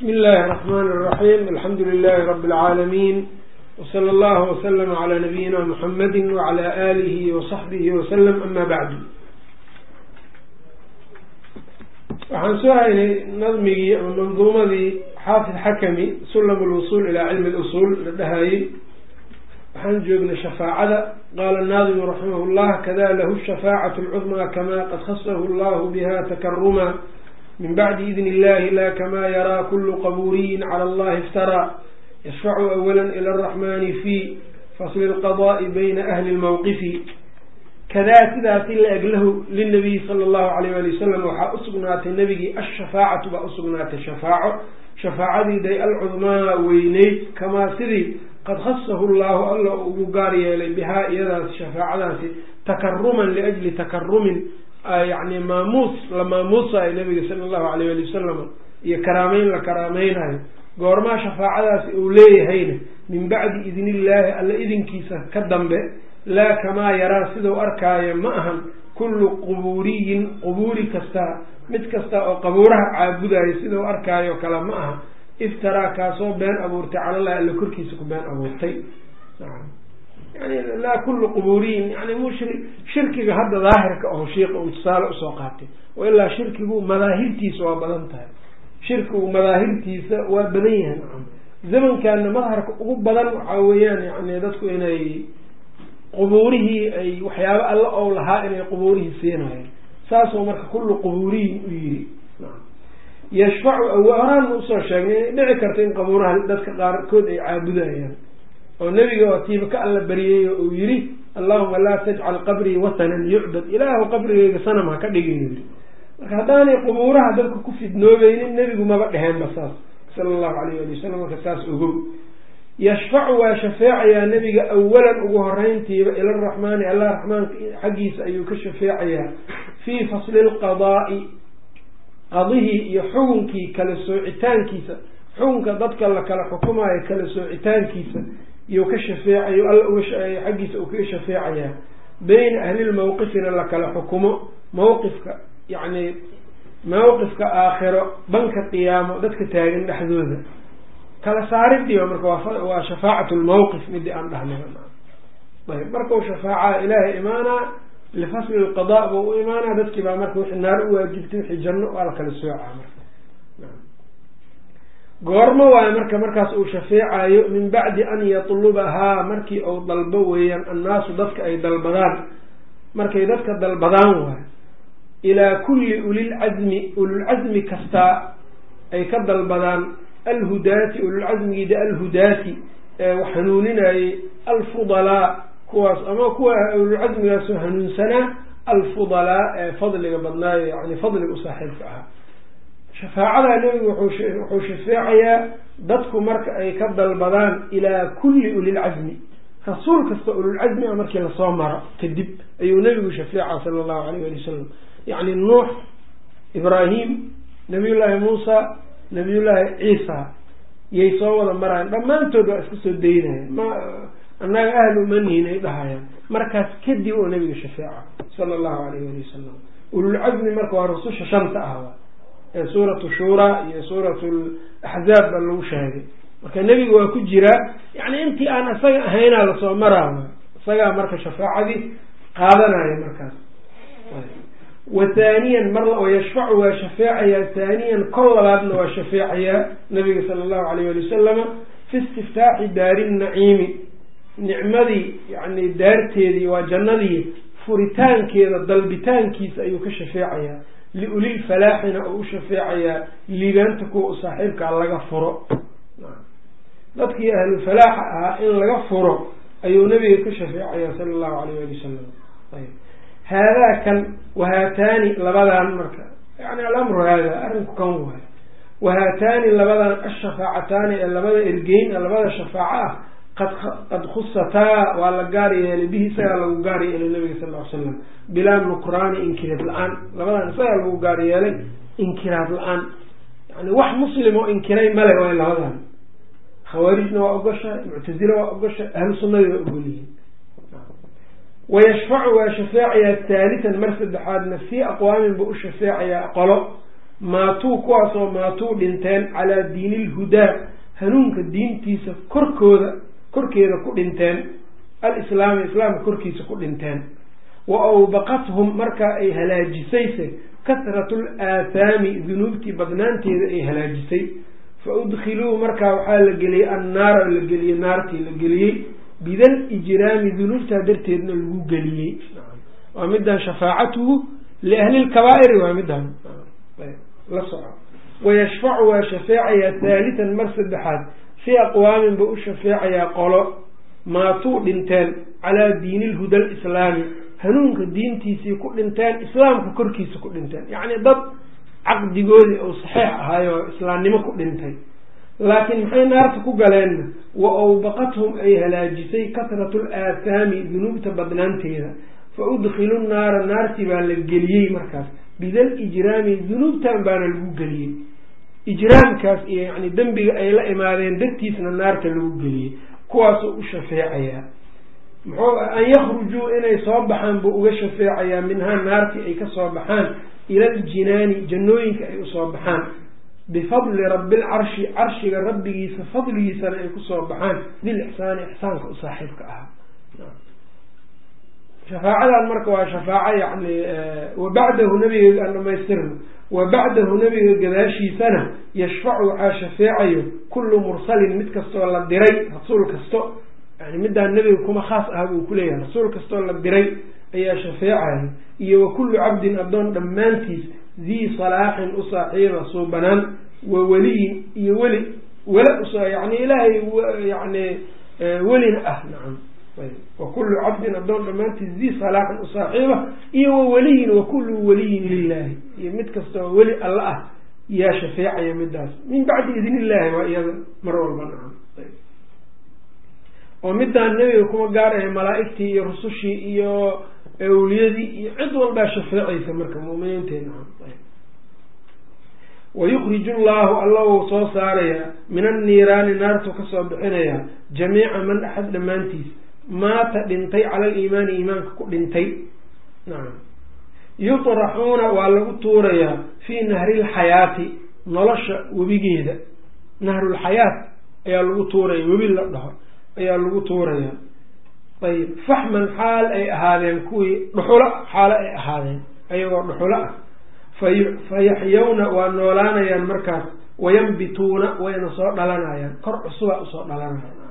بsم الlh الرحmn الرحيم الحمdu للh رب العاalمين وصلى الله وسلم عlى نبيinا محمد وعlى آlه وصحبه وسلم أmا bعd waxaan soo haynay nadmigii ama manduumadii xaafid xakmi sulam الوصول ilى cilm الأصul la dhahayey waxaan joognay shafaacada qala الناظم رحimh الlah kda lah الشhفاعة الcظmى kma qad khصh اllah bha تkrma min bacdi idn illahi la kama yaraa kulu qabuuriyin cala allahi iftaraa yashfacu awala ila araxmani fi fasli lqada'i bayna ahli lmawqifi kadaa sidaasi la eg lahu linabiyi sala allahu alayh ali wasalam waxaa usugnaatay nebigii ashafaacatu baa usugnaatay shafaaco shafaacadiiday alcudmaa weyneyd kamaa sidii qad khasahu llahu alla ugu gaar yeelay bihaa iyadaasi shafaacadaasi takaruman liajli takarumin yani maamuus la maamuusayo nabiga sala allahu alayh ali wasalam iyo karaameyn la karaameynayo goormaa shafaacadaasi uu leeyahayna min bacdi idn illaahi alla idinkiisa ka dambe laa kamaa yaraa sidau arkaayo ma ahan kullu qubuuriyin qubuuri kasta mid kasta oo qabuuraha caabudayo sidau arkaayo kale ma aha iftaraa kaasoo been abuurtay calallahi alla korkiisa ku been abuurtay yani laa kullu qubuuriyin yani mushri shirkiga hadda daahirka oo shiika uu tusaale u soo qaatay wa ilaa shirkigu madaahirtiisa waa badan tahay. Shirkigu madaahirtiisa waa badan yahay nacam. Zamankaana madharka ugu badan waxaa weeyaan yani dadku inay qubuurihii ay waxyaaba alla ou lahaa inay qubuurihii siinayen saasoo marka kullu qubuuriyin u yiri yashfacu horaan u soo sheegnay inay dhici karto in qabuuraha dadka qaarkood ay caabudayaan oo nebiga oo tiiba ka alla bariyey oo uu yiri allahuma laa tajcal qabrii watanan yucbad. Ilaahu qabrigeyga sanam ha ka dhigin. Yiri marka haddaanay qubuuraha dadka ku fidnoobeynin nebigu maba dheheenba saas. Sala allahu alayh ali wasalam marka saas ogow. Yashfacu waa shafeecayaa nebiga awalan ugu horeyntiiba ila raxmaani allah raxmaanka xaggiisa ayuu ka shafeecayaa. Fii fasli lqadaa'i qadihii iyo xukunkii kala soocitaankiisa xukunka dadka la kala xukumaayo kala soocitaankiisa iyuu ka shafeecayo alla xaggiisa uu kaga shafeecayaa beyna ahlilmawqifina la kala xukumo mawqifka yacni mawqifka aakhiro banka qiyaamo dadka taagan dhexdooda. Kala saaridiiba marka waa shafaacatu lmawqif midii aan dhahnay ayb markau shafaaca ilaahay imaanaa lifasli lqada buu u imaanaa dadkii baa marka wixii naar u waajibtay wixii janno waa la kala soocaa marka goormo waayo marka markaas uu shafeecayo min bacdi an yatlubahaa markii uu dalbo weeyaan annaasu dadka ay dalbadaan. Markay dadka dalbadaan waayo ilaa kulli ulilcazmi ululcazmi kastaa ay ka dalbadaan alhudaati ululcazmigiida alhudaati ee wax hanuuninayay alfudalaa kuwaas ama kuwa ululcazmigaasoo hanuunsanaa alfudalaa ee fadliga badnaayo yani fadliga u saaxiibka ahaa shafaacada nebigu wuxuu shafeecayaa dadku marka ay ka dalbadaan ilaa kulli ulilcazmi rasuul kasta ululcazmi a markii la soo maro kadib ayuu nebigu shafeeca sala allahu alayh ali wasalam yacni nuux ibraahim nabiyullaahi muusa nabiyullaahi ciisa yay soo wada maraayan dhammaantood waa iska soo daynayan ma annaga ahlu manihin ay dhahayaan. Markaas kadib oo nebiga shafeeca sala allahu alayh ali wasalam ululcazmi marka waa rasusha shanta ee suuratu shuuraa iyo suuratu laxzaab baa lagu sheegay. Marka nebiga waa ku jiraa yani intii aan isaga ahaynaa la soo maraa isagaa marka shafaacadii qaadanaya markaas. Wa haaniyan mar yashfacu waa shafeecayaa haaniyan kol labaadna waa shafeecayaa nabiga sala allahu alayh ali wasalama fi istiftaaxi daari naciimi nicmadii yani daarteedii waa jannadii furitaankeeda dalbitaankiisa ayuu ka shafeecayaa liulil falaaxina oo u shafeecayaa liibaanta kuwa u saaxiibkaa laga furo dadkii ahlu falaaxa ahaa in laga furo ayuu nabiga ka shafeecayaa sala allahu alayh ali wasalam haadaa kan wahaataani labadan marka yani alamru haada arrinku kan waayo wahaataani labadan ashafaacataani ee labada ergeyn labada shafaaco ah qad khusataa waa la gaar yeelay bihi isagaa lagu gaar yeelay nabiga sal ly slam bilaa nukraani inkiraad la'aan. Labadan isagaa lagu gaar yeelay inkiraad la'aan. Yani wax muslim oo inkiray male waay labadan. Khawaarijna waa ogoshahay muctazila waa ogoshahay ahlu sunnadii waa ogolyihiin wayashfacu waa shafeecayaa taalitan mar saddexaadna fii aqwaamin buu u shafeecayaa qolo. Maatuu kuwaasoo maatuu dhinteen calaa diini ilhudaa hanuunka diintiisa korkooda korkeeda ku dhinteen alislaami islaamka korkiisa ku dhinteen. Wa awbaqathum markaa ay halaajisayse kasratu laathaami dunuubtii badnaanteeda ay halaajisay. Fa udkhiluu markaa waxaa la geliyey annaara la geliyey naartii la geliyey. Bidal ijraami dunuubtaa darteedna lagu geliyey. Waa midan shafaacatuhu liahli lkabaa'iri waa midan la soco wayashfacu waa shafeecayaa haalitan mar saddexaad fii aqwaamin ba u shafeecayaa qolo maatuu dhinteen calaa diini lhuda alislaami hanuunka diintiisii ku dhinteen islaamka korkiisa ku dhinteen. Yacni dad caqdigoodii ou saxeix ahaayo islaamnimo ku dhintay. Laakiin maxay naarta ku galeenna wa awbaqathum ay halaajisay kasratu laathaami dunuubta badnaanteeda. Fa udkilu naara naartii baa la geliyey markaas. Bidal ijraami dunuubtan baana lagu geliyey ijraamkaas iyo yani dembiga ay la imaadeen dartiisna naarta lagu geliyey kuwaasuu u shafeecayaa muxuu an yakhrujuu inay soo baxaan buu uga shafeecayaa minhaa naartii ay ka soo baxaan ila aljinaani jannooyinka ay u soo baxaan. Bifadli rabi lcarshi carshiga rabbigiisa fadligiisana ay ku soo baxaan. Bilixsaani ixsaanka u saaxiibka ahaa. Shafaacadan marka waa shafaaco yani wabacdahu nabiga aan dhamaystirno wa bacdahu nabiga gadaashiisana yashfacu waxaa shafeecayo kullu mursalin mid kastoo la diray rasuul kasto. Yani midaan nebiga kuma khaas ah buu kuleeyahay rasuul kastoo la diray ayaa shafeecayo iyo wa kullu cabdin addoon dhammaantiis dii salaaxin u saaxiiba suubanaan wa weliyin iyo weli wele us yani ilaahay yani welina ah nacam wa kullu cabdin addoon dhammaantiis dii salaaxin u saaxiiba iyo wa weliyin wa kullu weliyin lilahi iyo mid kastoo weli alla ah yaa shafeecaya midaas min bacdi idn illahi waa iyada mar walba nacam oo midaan nebiga kuma gaarayo malaa-igtii iyo rusushii iyo awliyadii iyo cid walbaa shafeecaysa marka muminiinteena wayukriju llahu alla wuu soo saarayaa min anniiraani naartuu ka soo bixinayaa jamiica man axad dhammaantiis maata dhintay cala aliimaani iimaanka ku dhintay. Nacam yutraxuuna waa lagu tuurayaa fii nahri lxayaati nolosha webigeeda. Nahrulxayaat ayaa lagu tuuraya webi la dhaho ayaa lagu tuurayaa ayib. Faxman xaal ay ahaadeen kuwii dhuxulo xaalo ay ahaadeen ayagoo dhuxulo ah. Fayaxyawna waa noolaanayaan markaas wayambituuna wayna soo dhalanayaan. Kor cusubaa u soo dhalanayaan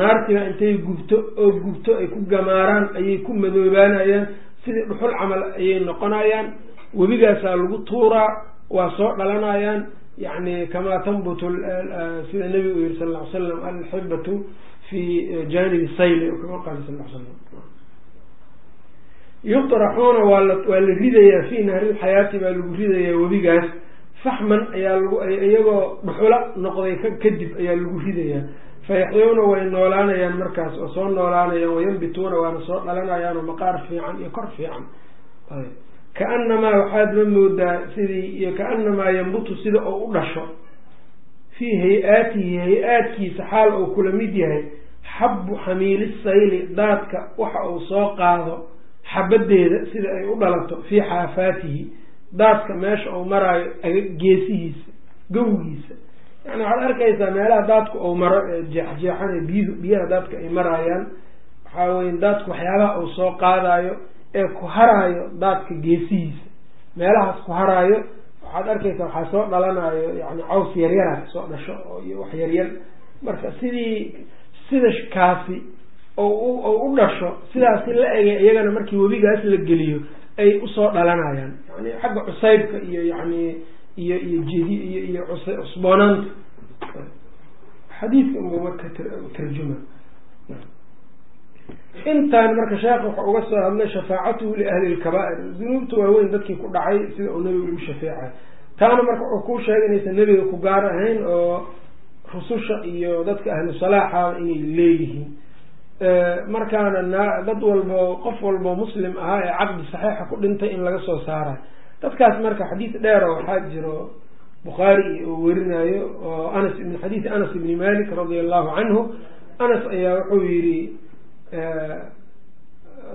naartiba intay gubto oo gubto ay ku gamaaraan ayay ku madoobaanayaan sidii dhuxul camal ayay noqonayaan webigaasaa lagu tuuraa waa soo dhalanayaan yani kamaa tanbutu sida nabigu yihi sal ly slam alxibatu fi janibi sayli kama qaala sal slam yutraxuuna waa la ridayaa fii nahrilxayaati baa lagu ridayaa webigaas. Faxman ayaa iyagoo dhuxula noqday kadib ayaa lagu ridayaa fayaxyawna way noolaanayaan markaas oo soo noolaanayaan wayambituuna waana soo dhalanayaan oo maqaar fiican iyo kor fiican kaanamaa waxaad la moodaa sidii iyo kaanamaa yambutu sida oo u dhasho fii hay'aatihi hay'aadkiisa xaal uu kula mid yahay xabbu xamiili sayli daadka waxa uu soo qaado xabadeeda sida ay u dhalato fii xaafaatihi daadka meesha uu maraayo geesihiisa gowgiisa yani waxaad arkaysaa meelaha daadku uu maro ee jeexjeexan biyuhu biyaha daadka ay maraayaan waxaa weye daadku waxyaabaha uu soo qaadayo ee ku haraayo daadka geesihiisa. Meelahaas ku haraayo waxaad arkaysaa waxaa soo dhalanayo yani caws yaryara soo dhasho iyo wax yaryar marka sidii sida kaasi oo u dhasho sidaasi la ege iyagana markii webigaas la geliyo ay u soo dhalanayaan. Yani xagga cusaybka iyo yani iyo iyo jedi iyo iyo cusboonaanta xadiidka unbu marka tarjuma. Intaan marka sheekh wuxuu uga soo hadlay shafaacatuhu liahli lkabaa'ir dunuubta waaweyn dadkii ku dhacay sida uu nebigu ugu shafeecay. Taana marka wuxuu kuu sheegay inaysan nebiga ku gaar ahayn oo rususha iyo dadka ahlu salaaxa inay leeyihiin. Markaana na dad walbo qof walbo muslim ahaa ee caqdi saxiixa ku dhintay in laga soo saara dadkaas marka xadiis dheer oo waxaa jiro bukhaari oo werinayo oo anas min xadiisi anas ibni malik radia allahu canhu anas ayaa wuxuu yihi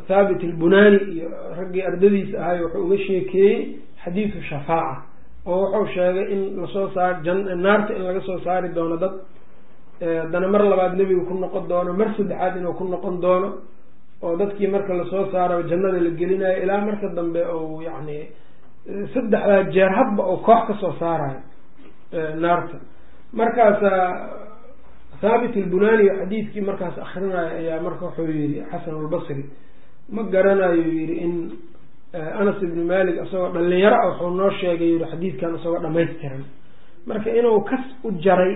thaabit albunani iyo raggii ardadiisa ahay wuxuu uga sheekeeyey xadiisu shafaaca oo wuxuu sheegay in la soo saar naarta in laga soo saari doono dad haddana mar labaad nebiga ku noqon doono mar saddexaad inuu ku noqon doono oo dadkii marka la soo saaro jannada la gelinayo ilaa marka dambe ou yacni saddexdaa jeer hadba oo koox ka soo saarayo naarta. Markaasa thaabit ilbunani xadiidkii markaas akrinayo ayaa marka wuxuu yihi xasan albasri ma garanayo yihi in anas ibni malik isagoo dhalinyaro ah wuxuu noo sheegay yihi xadiidkan isagoo dhamaystiran marka inuu kas u jaray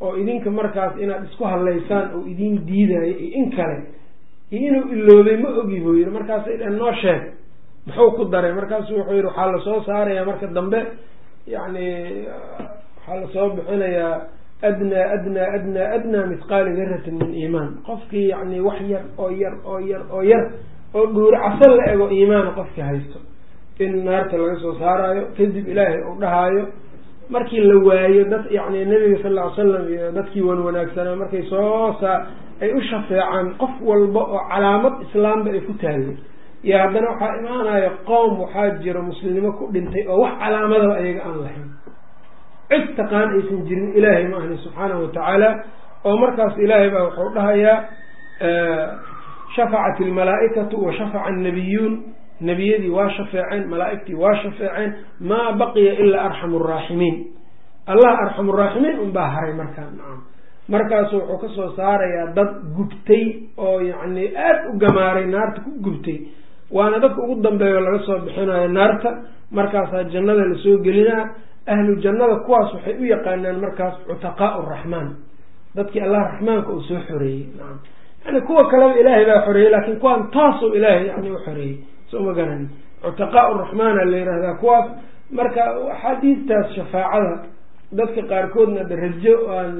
oo idinka markaas inaad isku hadlaysaan oo idin diidayo iyo in kale iyo inuu iloobay ma ogi buu yihi markaasay dheen noo sheeg muxuu ku daray? Markaasu wuxuu yihi waxaa la soo saarayaa marka dambe yani waxaa la soo bixinayaa adnaa adnaa adnaa adnaa mithqaali daratin min iimaan. Qofkii yani wax yar oo yar oo yar oo yar oo dhuuri casal la ego iimaana qofkii haysto in naarta laga soo saarayo kadib ilaahay uu dhahaayo markii la waayo dad yani nabiga sal ll ly slam iyo dadkii wan wanaagsanaa markay soo saa ay u shafeecaan qof walba oo calaamad islaamba ay ku taallay iyo haddana waxaa imaanaya qoom waxaa jiro muslimnimo ku dhintay oo wax calaamadaba ayaga aan lahayn. Cid taqaan aysan jirin ilaahay ma ahni subxaanahu watacaala oo markaas ilaahay baa wuxuu dhahayaa shafacat ilmalaaikatu wa shafaca annabiyuun. Nebiyadii waa shafeeceen malaaigtii waa shafeeceen maa baqiya ilaa arxamu araaximiin allah arxamu raaximiin unbaa haray markaa nacam markaasu wuxuu ka soo saarayaa dad gubtay oo yacni aada u gamaaray naarta ku gubtay waana dadka ugu dambeeyo laga soo bixinayo naarta markaasaa jannada la soo gelinaa ahlu jannada kuwaas waxay u yaqaanaan markaas cutaqaa raxmaan dadkii allah raxmaanka uu soo xoreeyey. Nacam yani kuwa kaleba ilaahay baa xoreeyey laakiin kuwaan toosuu ilaahay yani u xoreeyey. Soo ma garani cutaqaa raxmaana la yihahdaa kuwaas. Marka axaadiistaas shafaacada dadka qaarkoodna darajo aan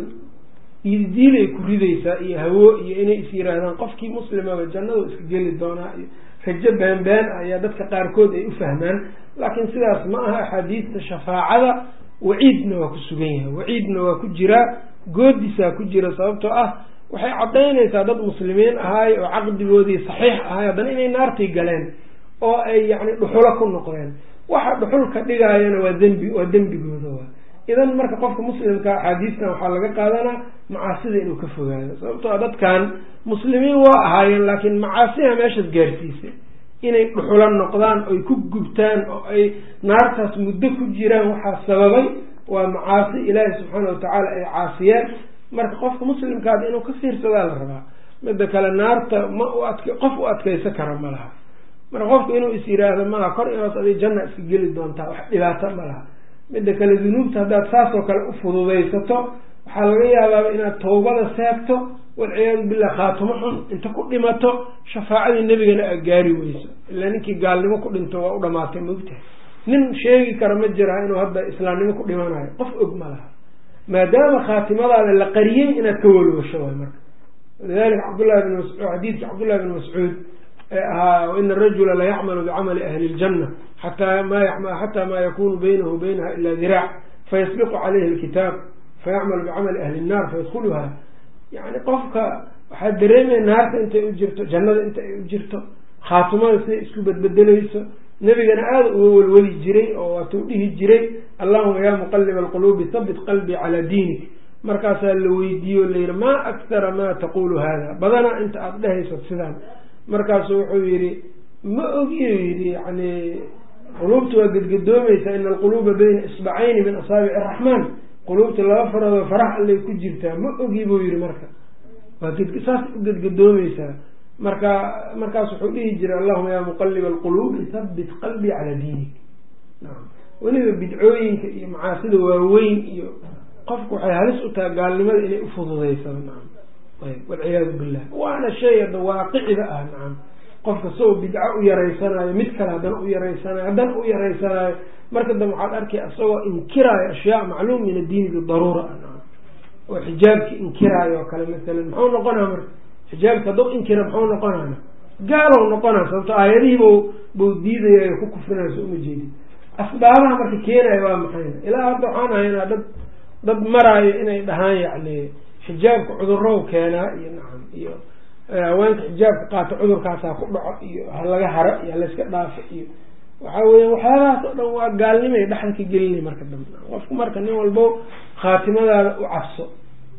idiilay ku ridaysaa iyo hawo iyo inay is yiraahdaan qofkii muslimaba jannadu iska geli doonaa iyo rajo ah ayaa dadka qaarkood ay u fahmaan. Laakiin sidaas ma aha axaadiista shafaacada. Waciidna waa ku sugan yahay. Waciidna waa ku jiraa goodisaa ku jira sababtoo ah waxay caddaynaysaa dad muslimiin ahaay oo caqdigoodii saxiix ahaay haddana inay naartii galeen oo ay yacni dhuxulo ku noqdeen. Waxa dhuxul ka dhigaayana waa dembi waa dembigooda waa idan marka qofka muslimka axaadiistan waxaa laga qaadanaa macaasida inuu ka fogaado. Sababtoo a dadkan muslimiin waa ahaayeen laakiin macaasiha meeshaas gaarsiisay inay dhuxulo noqdaan oy ku gubtaan oo ay naartaas muddo ku jiraan waxaa sababay waa macaasi ilaahi subxaana watacaala ay caasiyeen. Marka qofka muslimkaada inuu ka fiirsadaa la rabaa mida kale naarta ma qof u adkaysa kara ma laha. Marka qofku inuu is yiraahdo maha kor inaas adi janna iska geli doontaa wax dhibaato ma laha midda kale dunuubta haddaad saasoo kale u fududaysato waxaa laga yaabaaba inaad tawbada seegto walciyaadu billah khaatumo xun inta ku dhimato shafaacadii nebigana aad gaari weyso. Ilaa ninkii gaalnimo ku dhinto waa u dhamaatay mogtahay nin sheegi kara ma jiraa inuu hadda islaamnimo ku dhimanayo. Qof og ma laha. Maadaama khaatimadaada la qariyey inaad ka walwasho waay marka. Walidalika cabdullahi bin mascuud xadiidki cabdullahi bin mascuud ina arajula la yacmalu bicamali ahli ljanna xataa ma xataa maa yakunu baynahu baynaha ila diraac fayasbiqu calayhi alkitaab fayacmalu bicamali ahli nnar fayadkuluha yani qofka waxaa dareemaya naarta intay u jirto jannada inta ay u jirto khaatimada siday isku bedbedelayso nebigana aada uga welweli jiray oo waatuu dhihi jiray allahuma yaa muqaliba alquluubi habit qalbii calaa diinik markaasaa la weydiiye o layihi maa aktara ma taqulu hada badanaa inta aada dhehayso sidaan markaasu wuxuu yihi ma ogiyo yidhi yani quluubta waa gedgadoomaysaa ina alquluuba bayna isbacayni min asaabici araxmaan quluubta laba faroodoo farax allay ku jirtaa ma ogi buu yihi marka. Waa saas u gedgadoomaysaa marka markaas wuxuu dhihi jiray allahuma yaa muqaliba alquluubi habit qalbii calaa diinik. Weliba bidcooyinka iyo macaasida waaweyn iyo qofku waxay halis u tahay gaalnimada inay ayb walciyaadu billah. Waana shay hadda waaqicida ah nacam. Qofka sao bidco u yaraysanayo mid kale haddana u yaraysanayo haddana u yaraysanayo marka dambe waxaad arkay isagoo inkiraayo ashyaa macluum min addiini bidaruura ah nacam. Oo xijaabki inkiraayo oo kale masalan muxuu noqonaa marka? Xijaabka hadduu inkira muxuu noqonaya gaalow noqonaa sababto aayadihii bu buu diidaya ku kufrinayso uma jeedin. Asbaabaha marka keenaya waa maxayna ilaa hadda waxaan haynaa dad dad maraayo inay dhahaan yacni xijaabka cudurrow keenaa iyo nacam iyo haweenka xijaabka qaato cudurkaasaa ku dhaco iyo halaga haro iyo halayska dhaafo iyo waxa weya waxyaabahaas oo dhan waa gaalnimay dhexda ka gelinay marka dambe. Qofku marka nin walbo khaatimadaada u cabso.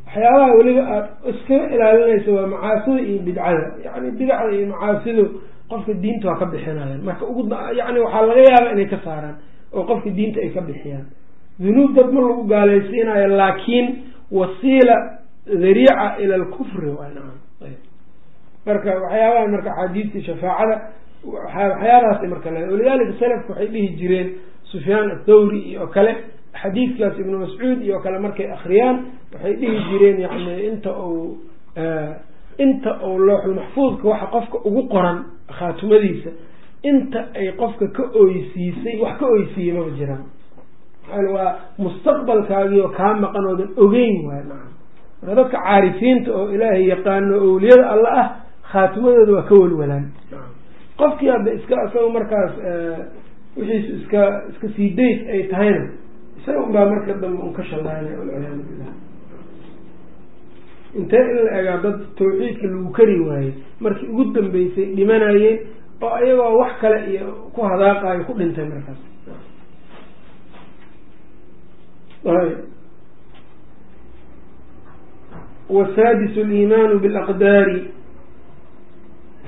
Waxyaabaha weliba aada iskaga ilaalinaysa waa macaasida iyo bidcada. Yani bidacda iyo macaasidu qofka diinta waa ka bixinayaan. Marka ugu yani waxaa laga yaaba inay ka saaraan oo qofka diinta ay ka bixiyaan. Dunuub dad ma lagu gaalaysiinayo laakiin wasiila dariica ila alkufri marka waxyaabaha marka axaadiistii shafaacada waxyaabahaas marka le walidalika salafku waxay dhihi jireen sufyaan athawri iyo kale xadiidkaas ibnu mascuud iyo kale markay akriyaan waxay dhihi jireen yani inta uu inta uu looxulmaxfuudka waxa qofka ugu qoran khaatumadiisa inta ay qofka ka oysiisay wax ka oysiiyey maba jiraan waa mustaqbalkaagii oo kaa maqan oodan ogeyn waay nacam marka dadka caarifiinta oo ilaahay yaqaano owliyada alla ah khaatimadooda waa ka walwalaan. Qofkii hadda iska isaga markaas wixiisu iska iska sii days ay tahayna isaga unbaa marka dambe un ka shallaynay walciyaadu billah. Intee in la egaa dad tawxiidka lagu kari waayey markii ugu dambeysay dhimanayeen oo ayagoo wax kale iyo ku hadaaqaayo ku dhintay markaas wasaadis aliimaanu bilaqdaari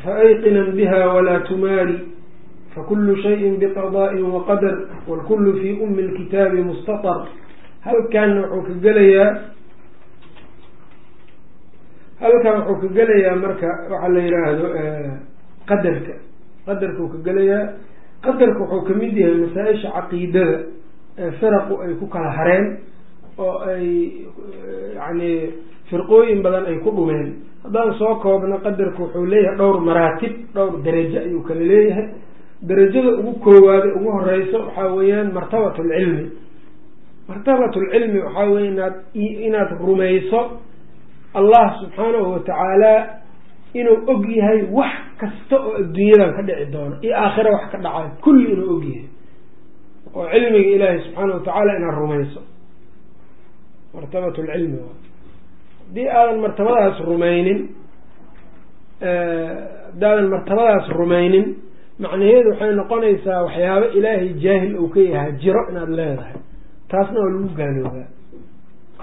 faayqinan biha walaa tumaari fakulu shayin biqadaaءin waqadar walkulu fi umi lkitaabi mustaطar halkaana wuxuu ka gelayaa halkan wuxuu ka gelayaa marka waxaa la yihaahdo qadarka. Qadarka uu ka gelayaa qadarka wuxuu ka mid yahay masaa-isha caqiidada ee firaqu ay ku kala hareen oo ay yani firqooyin badan ay ku dhumeen. Haddaan soo koobno qadarka wuxuu leeyahay dhowr maraatib dhowr darajo ayuu kala leeyahay. Darajada ugu koowaada ugu horeyso waxaa weeyaan martabat lcilmi martabat lcilmi waxaa weye inaad inaad rumayso allah subxaanahu watacaala inuu og yahay wax kasta oo adduunyadan ka dhici doono. Iyo aakhira wax ka dhacayo kulli inuu og yahay. Oo cilmiga ilaahay subxaana watacaala inaad rumayso. Martabat lcilmi haddii aadan martabadaas rumaynin haddaadan martabadaas rumaynin macnaheedu waxay noqonaysaa waxyaabo ilaahay jaahil uu ka yahaa jiro inaad leedahay. Taasna waa lagu gaaloobaa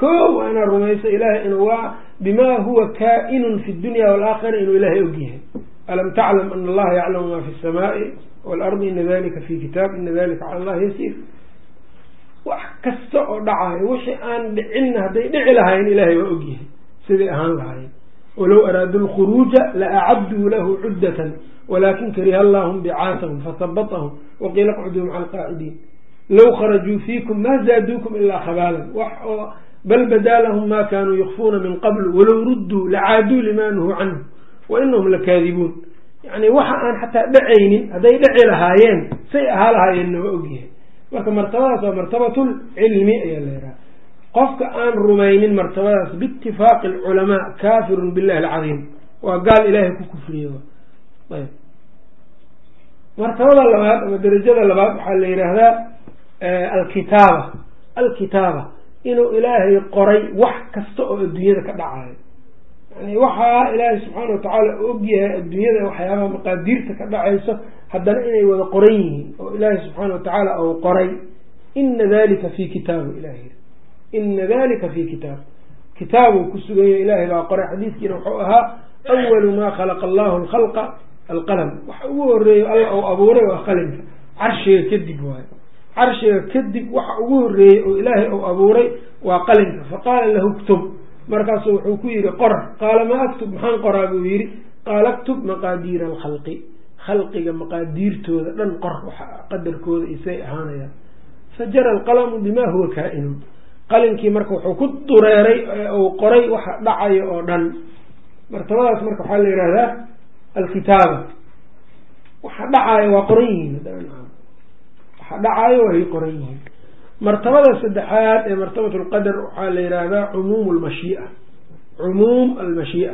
ko waa inaad rumayso ilahay inuu waa bima huwa kaa-inun fi dunya waalaakhira inuu ilaahay og yahay. Alam taclam ana allaha yaclamu ma fi الsamaai waalardi ina dalika fi kitaab ina dalika cala allahi yasiir. Wax kasta oo dhacayo wixii aan dhicinna hadday dhici lahayn ilahay waa og yahay siday ahaan lahayen walow araaduu lkhuruuja la acaduu lahu cuddatan walakin kariha allahum bicaasahum fahabatahum waqiila qcuduu maca alqaacidiin low kharajuu fiikum ma zaaduukum ilaa khabaalan. Bal badaa lahum ma kanuu yukfuuna min qabl walow rudduu lacaaduu lima nuhuu canhu wa inahum lakaadibuun yani waxa aan xataa dhacaynin hadday dhaci lahaayeen say ahaa lahaayeenna waa ogyahay. Marka martabadaas waa martabatul cilmi ayaa la yidhaha qofka aan rumaynin martabadaas biitifaaqi alculamaa kaafirun billahi alcadiim. Waa gaal ilaahay ku kufriye ayb. Martabada labaad ama derajada labaad waxaa la yidhaahdaa alkitaaba. Alkitaaba. Inuu ilaahay qoray wax kasta oo adduunyada ka dhacayo yani waxaa ilaahay subxaana watacaala og yahay adduunyada waxyaabaha maqaadiirta ka dhacayso haddana inay wada qoran yihiin. Oo ilaahay subxaana watacaala uu qoray. Ina dalika fi kitaabu ilahi ina dalika fi kitaab kitaabuu ku sugan yahay ilaahay baa qoray xadiiskiina wuxuu ahaa awalu maa khalaqa allahu lkhalqa alqalam waxa ugu horeeyo alla uu abuuray waa qalinka carshiga kadib waayo carshiga kadib waxa ugu horeeyey oo ilaahay uu abuuray waa qalinka faqaala lahu ktub markaasu wuxuu ku yihi qor qaala ma aktub maxaan qoraa buu yihi qaala aktub maqaadiira alkhalqi khalqiga maqaadiirtooda dhan qor waxa qadarkooda isay ahaanayaan fajara alqalamu bima huwa kaa-inun qalinkii marka wuxuu ku dureeray uu qoray waxa dhacayo oo dhan. Martabadaas marka waxaa la yihahdaa alkitaaba waxa dhacaayo waa qoran yihiin waxa dhacaayo way qoran yihiin. Martabada saddexaad ee martabat lqadar waxaa la yihahdaa cumuum lmashiia cumuum almashiia.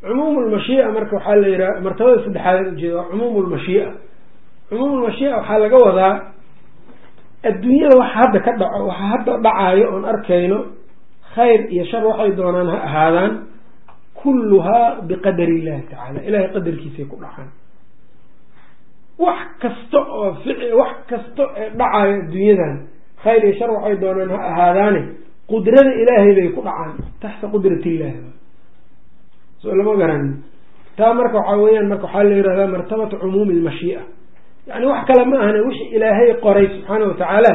Cumuum lmashiia marka waxaa la yihah martabada saddexaad ujeeda waa cumuum lmashiia cumuum lmashiia waxaa laga wadaa adduunyada waxa hadda ka dhaco waxa hadda dhacaayo oon arkayno khayr iyo shar waxay doonaan ha ahaadaan kulluhaa biqadari illahi tacaala ilahay qadarkiisay ku dhacaan. Wax kasta oo fici wax kasta ee dhacayo adduunyadan khayr iyo shar waxay doonaan ha ahaadaane qudrada ilaahay bay ku dhacaan taxta qudrat illahi soo lama garanin taa marka waxaa weeyaan marka waxaa la yihahdaa martabatu cumuumi lmashii'a yani wax kale ma ahane wixii ilaahay qoray subxaana watacaala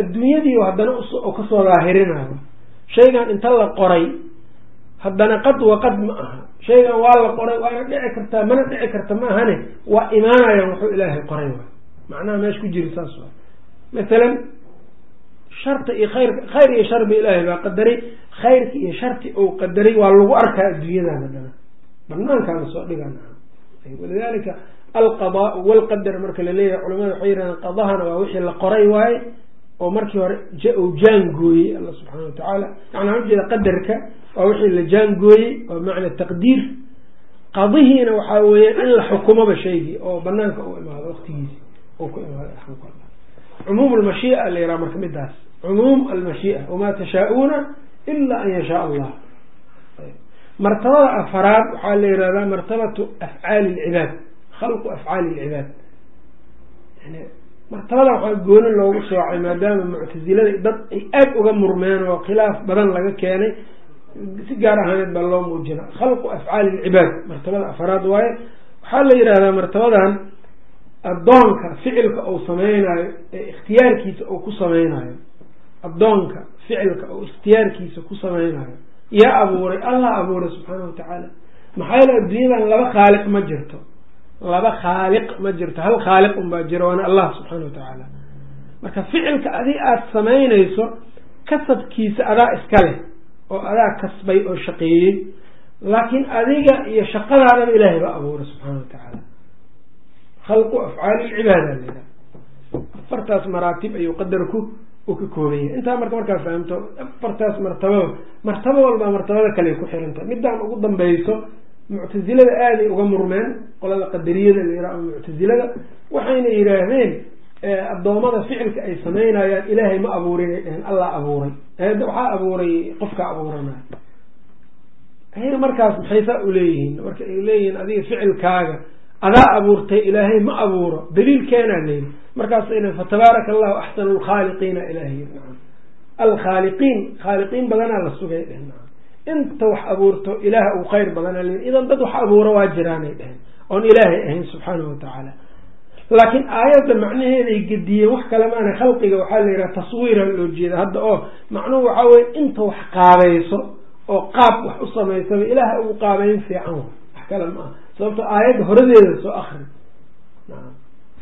adduunyadii haddana ka soo daahirinayo shaygan inta la qoray haddana qad wa qad ma aha. Shaygan waa la qoray waana dhici kartaa mana dhici karta ma ahane waa imaanayaan wuxuu ilaahay qoray waay. Macnaha meesha ku jiri saas waay. Masalan sharta iyo khayr khayr iyo shar ba ilaahay baa qadaray khayrki iyo sharti ou qadaray waa lagu arkaa adduunyadan haddana banaankaana soo dhigan walidalika alqadaau walqadar marka la leeyahay culamada waxay yidhahdeen qadahana waa wixii la qoray waaye oo markii hore ou jaangooyey alla subxaana watacaala yani waxaan ujeeda qadarka waa wixii la jaangooyey waa macna taqdiir. Qadihiina waxaa weeyaan in la xukumoba shaygii oo banaanka u imaado waqtigiisi u ku imaado cumuum lmashiia la yiraha marka midaas. Cumuum almashiia wamaa tashaa-uuna ila an yashaa allah. Martabada afaraad waxaa la yihahdaa martabatu afcaali lcibaad khalqu afcaali lcibaad yani martabada waxaa gooni loogu soocay maadaama muctasilada dad ay aada uga murmeen oo khilaaf badan laga keenay si gaar ahaaneed baa loo muujina. Khalqu afcaali lcibaad martabada afaraad waaye. Waxaa la yihahdaa martabadan addoonka ficilka uu sameynaayo ee ikhtiyaarkiisa uu ku sameynayo addoonka ficilka uu ikhtiyaarkiisa ku sameynayo yaa abuuray allah abuuray subxaana watacaala maxaa yeele adduunyadan laba khaaliq ma jirto laba khaaliq ma jirto. Hal khaaliq unbaa jira waana allah subxaana watacaala marka ficilka adig aada samaynayso kasabkiisa adaa iska leh oo adaa kasbay oo shaqeeyey laakiin adiga iyo shaqadaadaba ilaahay baa abuuray subxaana watacaala khalqu afcaali lcibaada layidhaha afartaas maraatib ayuu qadarku uu ka koobanya intaa marka markaa fahamto afartaas martababa martabo walbaa martabada kale ku xirantahay. Midaan ugu dambayso muctasilada aaday uga murmeen qolada qadariyada la yiraha muctasilada waxayna yidhaahdeen addoommada ficilka ay sameynayaan ilaahay ma abuurin ay dheheen allah abuuray. Waxaa abuuray qofka abuuranay ayna markaas maxay saa uleeyihiin marka ay leeyihiin adiga ficilkaaga adaa abuurtay ilaahay ma abuuro daliilkeenaa leyihi markaasay dheheen fatabaaraka allahu axsanu lkhaaliqiina ilaahay. Nacam alkhaaliqiin khaaliqiin badanaa la sugay nacam inta wax abuurto ilaah uu khayr badanaa leyihi idan dad wax abuuro waa jiraanay dheheen oon ilaahay ahayn subxaanahu watacaala laakiin aayadda macnaheeday gediyeen wax kale maana khalqiga waxaa la yidhaha taswiira loo jeeda hadda oo macnuhu waxaa weye inta wax qaabayso oo qaab wax u samaysaba ilaah ugu qaabeyn fiican wax kale ma aha sababto aayadda horadeeda soo akri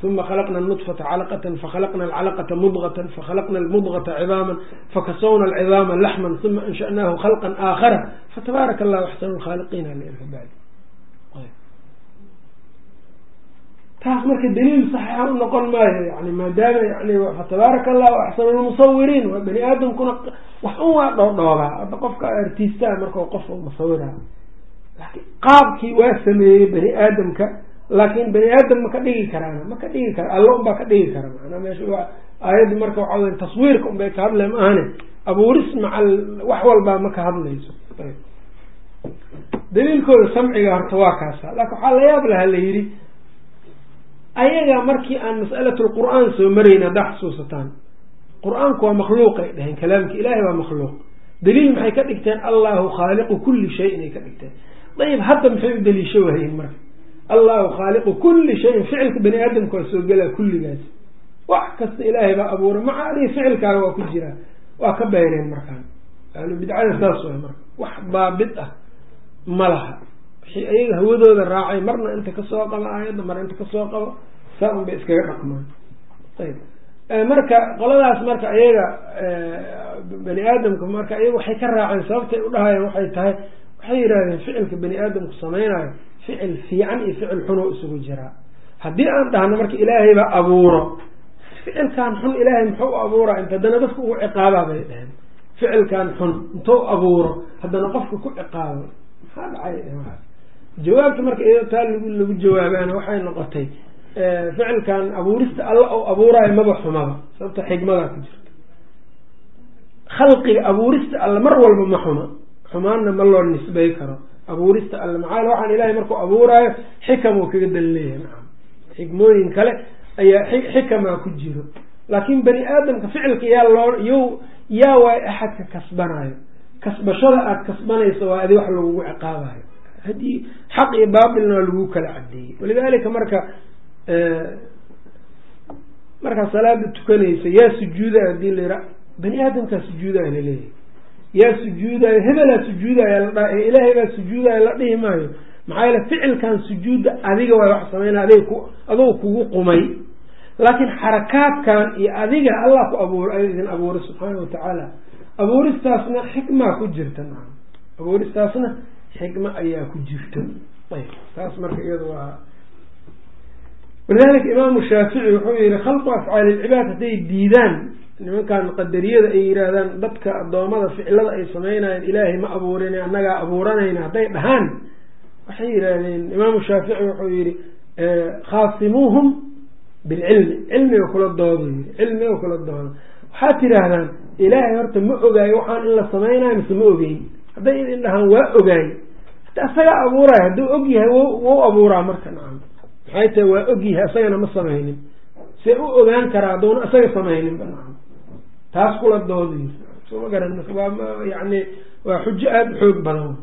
uma khalaqna nudfata calaqatan fakhalaqna alcalaqata mudgatan fakhalaqna almudgata cidaama fakasawna alcidaama laxman uma ansha'naahu khalqan aakhara fatabaaraka allahu axsanu lkhaaliqiin bacd taas marka daliil saxiixa u noqon maayo yani maadaama yani fatabaaraka allahu axsanu lmusawiriin waa bani aadamkuna wax un waa dhoodhoobaa hadda qofka artiistaa marka qof musawira laakiin qaabkii waa sameeyey bani aadamka laakin bani aadam ma ka dhigi karaan ma ka dhigi kara alla unbaa ka dhigi kara manaa meesha aayaddu marka waxa wey taswiirka unbay ka hadle ma ahane abuuris macal wax walbaa ma ka hadlayso. Daliilkooda samciga horta waa kaasa. Laakin waxaa la yaab laha la yidhi ayaga markii aan mas'alat lqur-aan soo marayn haddaa xusuusataan qur'aanku waa makhluuqay dheheen kalaamka ilaahay waa makhluuq. Daliil maxay ka dhigteen? Allahu khaaliqu kulli shay inay ka dhigteen. Dayib hadda maxay u daliisho waayeen marka allahu khaaliqu kulli shayin ficilka bani aadamka waa soo gelaa kulligaas. Wax kasta ilaahay baa abuuray maca adiga ficilkaaga waa ku jiraa waa ka beyreen markaan. Ahlu bidcada saas way marka. Wax baabid ah ma laha. Wixii ayaga hawadooda raacay marna inta ka soo qabo aayadda marna inta ka soo qabo saa un bay iskaga dhaqmaan. Ayb marka qoladaas marka ayaga bani aadamka marka ayaga waxay ka raaceen sababtay udhahayeen waxay tahay waxay yidhahdeen ficilka bani aadamku samaynayo ficil fiican iyo ficil xunoo isugu jiraa haddii aan dhahno marka ilaahay baa abuuro ficilkan xun ilaahay muxuu u abuuraa? Haddana dadka ugu ciqaabaa bay dheheen ficilkan xun intuu abuuro haddana qofka ku ciqaabo. Maxaa dhacay? Jawaabta marka iyado taa lagu jawaabaana waxay noqotay ficilkan abuurista alla ou abuuraayo maba xumaba. Sababta xigmadaa ku jirta. Khalqiga abuurista alle mar walba ma xuma. Xumaanna ma loo nisbay karo abuurista alle maxaa waxaan ilahay markuu abuuraayo xikam uu kaga dan leeyahay. Nacam xikmooyin kale ayaa xikamaa ku jiro. Laakiin bani aadamka ficilka yaa loo yo yaa waay axadka kasbanayo kasbashada aada kasbanayso waa adi wax lagugu ciqaabayo haddii xaq iyo baatilna waa lagu kala cadeeyey. Walidaalika marka markaa salaada tukanaysa yaa sujuudaya haddii la yidhaa bani aadamkaa sujuudaya la leeyahay yaa sujuudayo hebelaa sujuudaya la dha ilaahay baa sujuudaya la dhihi maayo. Maxaa yeele ficilkan sujuudda adiga waa wax sameynaa adig ku adoo kugu qumay. Laakiin xarakaadkan iyo adiga allah ku abuur idin abuuray subxaana watacaala abuuristaasna xikmaa ku jirta maa abuuristaasna xikma ayaa ku jirta. Ayb taas marka iyada waa walidalika imaamu shaafici wuxuu yihi khalqu afcaali ilcibaad hadday diidaan nimankan qadariyada ay yihaahdaan dadka addoommada ficilada ay sameynayaan ilaahay ma abuurin annagaa abuuranayna hadday dhahaan. Waxay yidhaahdeen imaamu shaafici wuxuu yihi khaasimuuhum bilcilmi. Cilmiga kula doodo yii cilmiga kula doodo. Waxaad tidhaahdaan ilaahay horta ma ogaayo waxaan in la sameynayo mise ma ogeyn. Hadday idin dhahaan waa ogaay. Hata asagaa abuuraya hadduu og yahay wau abuuraa marka nacam. Maxay tahay waa og yahay asagana ma sameynin. See u ogaan karaa hadduuna asaga sameyninba nacam taas kula doodo yiri soo ma garan waa yani waa xujo aada u xoog badan.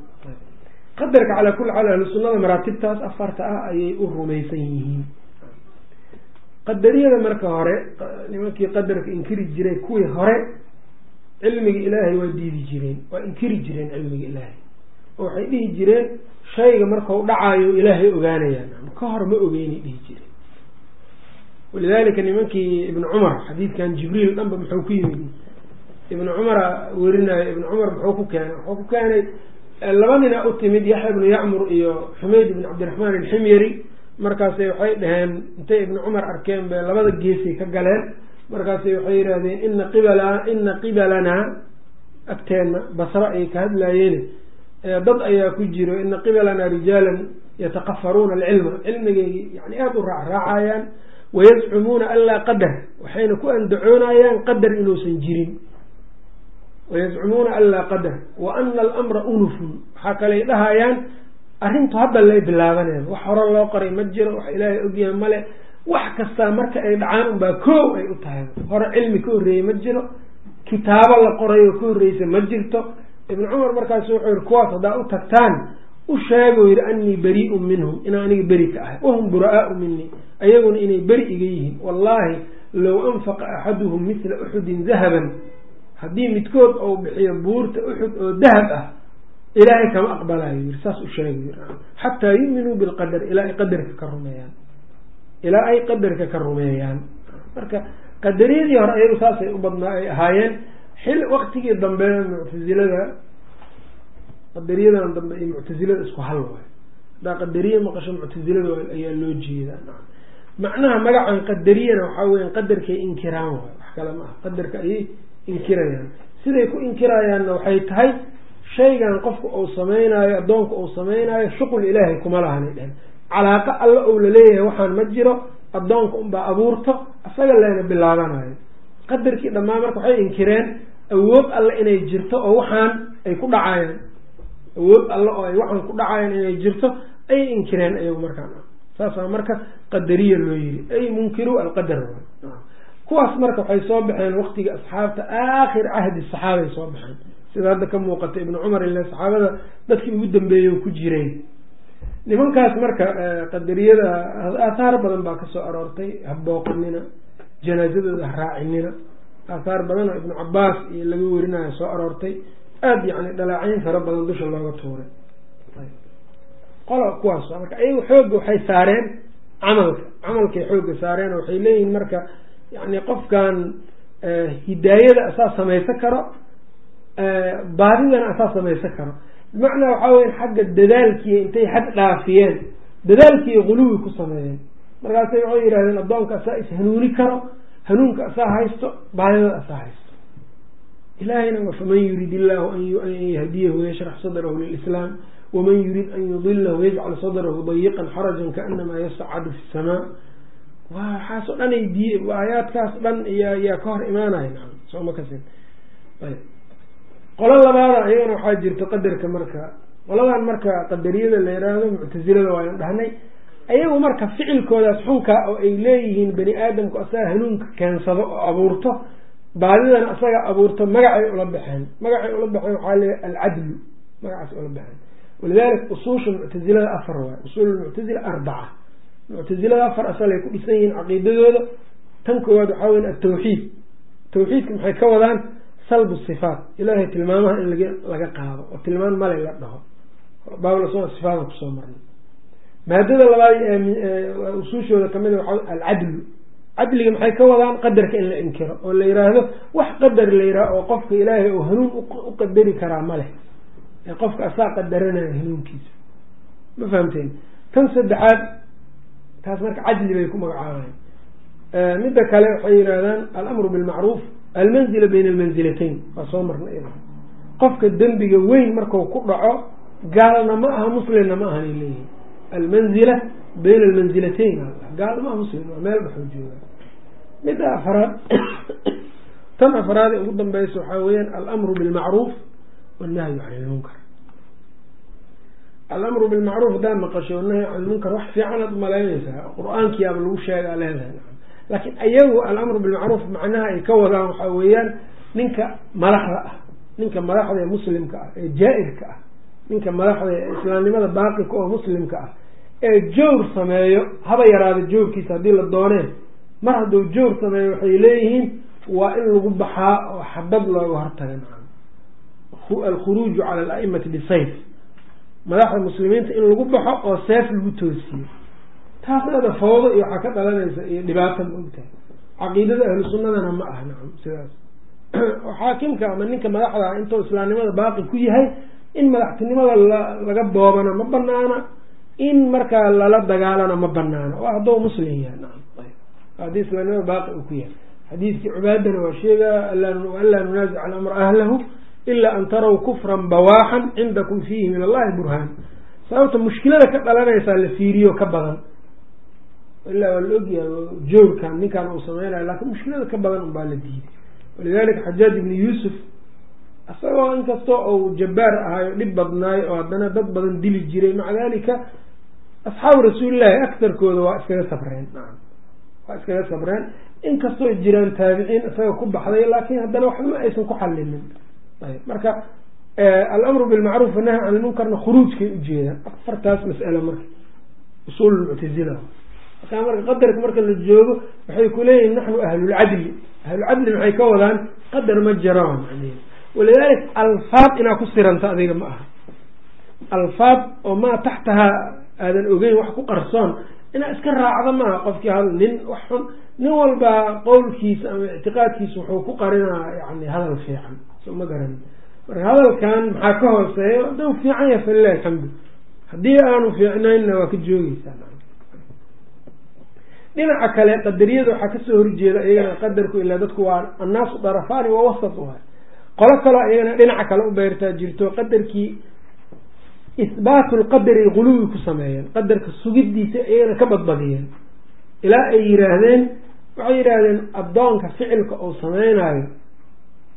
Qadarka calaa kulli xaal ahlu sunnada maraatibtaas afarta ah ayay u rumaysan yihiin. Qadariyada marka hore nimankii qadarka inkiri jiray kuwii hore cilmiga ilaahay waa diidi jireen waa inkiri jireen cilmiga ilaahay. Oo waxay dhihi jireen shayga markau dhacaayo ilaahay ogaanayaan ka hor ma ogeynay dhihi jireen walidalika nimankii ibnu cumar xadiidkan jibriil dhanba muxuu ku yimid ibnu cumara werinayo ibnu cumar muxuu ku keenay wuxuu ku keenay laba nina u timid yaxya ibnu yacmur iyo xumayd ibn cabdiraxmaan alximyari markaasay waxay dhaheen intay ibnu cumar arkeen bay labada geesay ka galeen markaasay waxay yidhahdeen ina qibala ina qibalanaa agteenna basro ay ka hadlaayeen dad ayaa ku jiro ina qibalanaa rijaalan yatakafaruuna alcilma cilmigay yani aada u raacraacayaan wayazcumuuna an laa qadar waxayna ku andacoonayaan qadar inuusan jirin wayazcumuuna an laa qadar wa ana alamra unufun waxaa kaley dhahayaan arrintu hadda lay bilaabaneen wax hore loo qoray ma jiro wax ilaahay ogyahay male wax kastaa marka ay dhacaan unbaa koow ay u tahay hore cilmi ka horreeyey ma jiro kitaabo la qoray oo ka horreysa ma jirto ibnu cumar markaasu wuxuu yihi kuwaas haddaa u tagtaan u sheeguu yihi anii beriiun minhum inaa aniga beri ka ahay wahum buraa'aau minii ayaguna inay beri iga yihiin wallaahi low anfaqa axaduhum mithla uxudin dahaban haddii midkood ou bixiyo buurta uxud oo dahab ah ilaahay kama aqbalayo yiri saas u sheegay xataa yuminuu bilqadar ilaa ay qadarka ka rumeeyaan. Ilaa ay qadarka ka rumeeyaan. Marka qadariyadii hore ayagu saasay u badnaa ay ahaayeen. Xil waktigii dambe muctasilada qadariyadan dambe iyo muctasilada isku hal waay. Haddaa qadariye maqasho muctasilada ayaa loo jeedaa. Macnaha magacan qadariyana waxaa weya qadarkay inkiraan waay wax kale ma qadarka ayay inkirayaan. Siday ku inkirayaanna waxay tahay shaygan qofka uu sameynaayo addoonka uu sameynaayo shuqul ilaahay kuma lahanay dhehen calaaqo alla ou la leeyahay waxaan ma jiro addoonka unbaa abuurto isaga leena bilaabanayo. Qadarkii dhammaan marka waxay inkireen awood alle inay jirto oo waxaan ay ku dhacayaan awood alle oo ay waxaan ku dhacayaan inay jirto ayay inkireen ayagu markaan saasaa marka qadariya loo yiri ay munkiru alqadar. Kuwaas marka waxay soo baxeen waqtiga asxaabta aakhir cahdi saxaabay soo baxeen. Sida hadda ka muuqata ibnu cumar ile saxaabada dadkii ugu dambeeyey ku jireen nimankaas marka qadariyada aathaar badan baa ka soo aroortay habooqinina janaazadooda ha raacinina. Aathaar badan oo ibnu cabaas iyo laga werinayo soo aroortay aada yani dhalaacayn fara badan dusha looga tuuray. Qola kuwaas marka ayagu xoogga waxay saareen camalka. Camalkay xoogga saareen waxay leeyihiin marka yani qofkan hidaayada asaa samaysan karo baadidana asaa samaysan karo. Bimacnaa waxaa weya xagga dadaalkiiy intay xad dhaafiyeen dadaalkiiy guluwi ku sameeyeen. Markaasay waxay yidhahdeen addoonka asaa is hanuuni karo hanuunka asaa haysto baadidada asaa haysto ilaahayna faman yurid illahu an yahdiyahu yashrax sadrahu lilislaam waman yurid an yudilahu yajcal sadrahu dayiqan xarajan kaanamaa yascadu fi samaa waxaasoo dhan aayaadkaas dhan yaa ka hor imaanaya. Sooma kasin. Qolo labaada iyagana waxaa jirta qadarka marka. Qoladan marka qadariyada la yidhaahdo muctasilada waaynu dhahnay. Iyagu marka ficilkoodaas xunka oo ay leeyihiin bani aadamku asaga hanuunka keensado oo abuurto baadidana asaga abuurto magacay ula baxeen. Magacay ula baxeen waxaa leeya alcadlu magacaas ula baxeen. Walidalika usuusha muctazilada afar waay. Usuul muctazila arbaca. Muctazilada afar asalay ku dhisan yihiin caqiidadooda. Tan koowaad waxaa weya atawxiid tawxiidka maxay ka wadaan? Salbu sifaat. Ilaahay tilmaamaha in lag laga qaado. Oo tilmaan male la dhaho. Baablasma sifaada ku soo marnay. Maadada labaad usuushooda ka mid waa alcadlu cadliga maxay ka wadaan? Qadarka in la inkiro oo la yiraahdo wax qadar la yiraah oo qofka ilaahay oo hanuun u qadari karaa ma leh. Qofka asaa qadaranaya hanuunkiisa. Ma fahamteen? Tan saddexaad taas marka cadli bay ku magacaabayan midda kale waxay yidhahdaan alamru bilmacruuf almanzila bayna almanzilatayn. Waa soo marnay qofka dembiga weyn marku ku dhaco gaalna ma aha muslimna ma ahanay leeyihiin almanzila bayna almanzilatayn gaal ma aha muslim waa meel baxuu jooga midda afraad. Tan afraad ee ugu dambeysa waxaa weeyaan alamru bilmacruuf wannahyu can ilmunkar alamru bilmacruuf haddaad maqasho wannahyu can ilmunkar wax fiican aad umalaynaysaa qur'aankiiaba lagu sheegaa leedahay. Laakiin ayagu alamru bilmacruuf macnaha ay ka wadaan waxaa weeyaan ninka madaxda ah ninka madaxda ee muslimka ah ee jaa-irka ah ninka madaxda ee islaamnimada baaqika oo muslimka ah ee jawr sameeyo haba yaraada jawrkiisa haddii la dooneen mar hadduu jawr sameeyo waxay leeyihiin waa in lagu baxaa oo xabad looga hortaga. Alkhuruuju cala alaimati bisayf madaxda muslimiinta in lagu baxo oo seef lagu toosiyo. Taasnada fawdo iyo waxaa ka dhalanaysa iyo dhibaata ma caqiidada ahlu sunnadana ma ah nacam sidaas. Oo xaakimka ama ninka madaxda ah intuu islaamnimada baaqi ku yahay in madaxtinimada laga boobana ma banaana in markaa lala dagaalana ma banaana waa hadduu muslim yahay nacam haddii islaamnimada baaqi uu ku yahay. Xadiidkii cubaadana waa sheega anlaa nunaasic alamra ahlahu ilaa an taraw kufran bawaaxan cindakum fiihi min allahi burhaan. Sababta mushkilada ka dhalanaysaa la fiiriyo ka badan. Ilaa waa la ogyahay joorkan ninkan uu sameynayo laakiin mushkilada ka badan unbaa la diiday. Walidalika xajaaj ibni yuusuf isagoo inkastoo uu jabbaar ahaayo dhib badnaayo oo haddana dad badan dili jiray maca dalika asxaabu rasuulillahi aktarkooda waa iskaga sabreen nacam waa iskaga sabreen. Inkastoo jiraan taabiciin isaga ku baxday laakin haddana waxba aysan ku xallinin. Ayb. Marka alamru bilmacruuf wanahy can ilmunkarna khuruujkay ujeedaan afartaas mas'alo marka. Usuul muctazila markaa marka qadarka marka la joogo waxay kuleeyihin naxnu ahlulcadli ahlulcadli maxay ka wadaan? Qadar ma jiraan walidalik alfaad inaa ku siranta adiga ma aha. Alfaad oo maa taxtahaa aadan ogeyn wax ku qarsoon inaa iska raacda maaha qofkii hal nin wax xun. Nin walba qowlkiisa ama ictiqaadkiisa wuxuu ku qarinaa yani hadal fiican. So ma garan. Marka hadalkan maxaa ka hooseeya haduu fiican yahay falilahi alxamdu. Haddii aanu fiicnaynna waa ka joogeysaa dhinaca kale qadariyada waxaa ka soo horjeeda iyagana qadarku ilaa dadku waa annaasu darafaani waa wasat waay qolo kaloo iyagana dhinaca kale u beyrtaa jirto. Qadarkii ihbaatu lqadari guluwi ku sameeyeen. Qadarka sugidiisa iyagana ka badbadiyeen. Ilaa ay yiraahdeen waxay yidhaahdeen addoonka ficilka uu sameynaayo.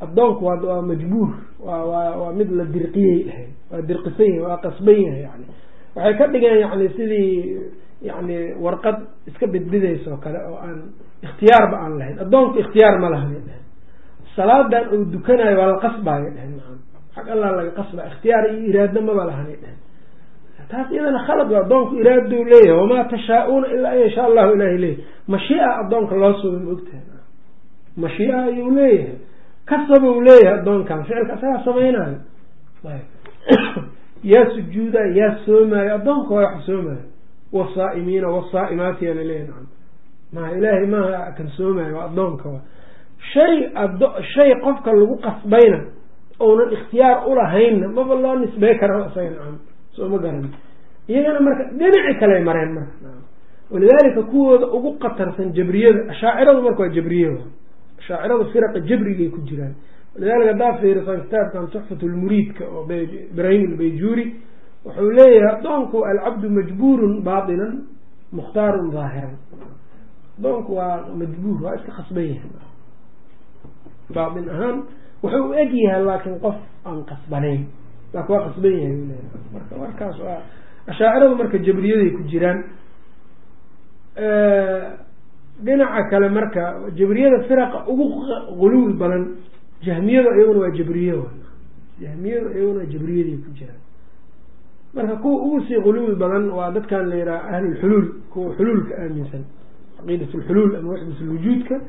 Addoonku waa majbuur. Waa mid la dirqiyey dhahay waa dirqisan yahay waa qasban yahay yani waxay ka dhigeen yani sidii yani warqad iska bidbidaysa kale oo aan ikhtiyaarba aan lahayn. Addoonku ikhtiyaar ma lahanay dhehen salaadan uu dukanayo waa la qasbaayo dhehen xag allah laga qasba ikhtiyaar iyo iraadna maba lahanay dhehen taas iyadana khalad waa addoonku iraadou leeyahay wamaa tashaa-uuna ilaa an yashaa allahu ilahi leeyahy mashia addoonka loo suga ma ogtahay. Mashia ayuu leeyahay. Kasabuu leeyahay addoonkan ficilka asagaa samaynayo. Yaa sujuudayo yaa soomaayo addoonka waa wax soomaayo. Wasaa'imiina wasaa'imaati yaa laleeyahy nacam. Maha ilaahay maaha kan soomaayo waa addoonka shay shay qofka lagu qasbayna ounan ikhtiyaar ulahaynna maba loo nisbey kara isaga nacam soo ma garan. Iyagana marka dhinaci kale mareen marka walidaalika kuwooda ugu qatarsan jabriyada ashaaciradu marka waa jabriye ashaaciradu firaqa jabrigay ku jiraan. Walidalika haddaa fiirisan kitaabkan tuxfat lmuriidka oo ibrahim albayjuuri wuxuu leeyahay addoonku alcabdu majbuurun baatinan mukhtaarun daahiran addoonku waa majbuur waa iska khasban yahay. Baatin ahaan wuxuu u eg yahay laakiin qof aan qasbanayn. Laakin waa qasban yahay marka markaas waa ashaaciradu marka jabriyaday ku jiraan. Dhinaca kale marka jabriyada firaqa ugu guluwi badan jahmiyadu iyaguna waa jabriye jahmiyadu iyaguna waa ku jiraan. Marka kuwa ugu sii guluwi badan waa dadkan la yidhaha ahlulxuluul kuwa xuluulka aaminsan. Caqiidat lxuluul ama waxdat lwujuudka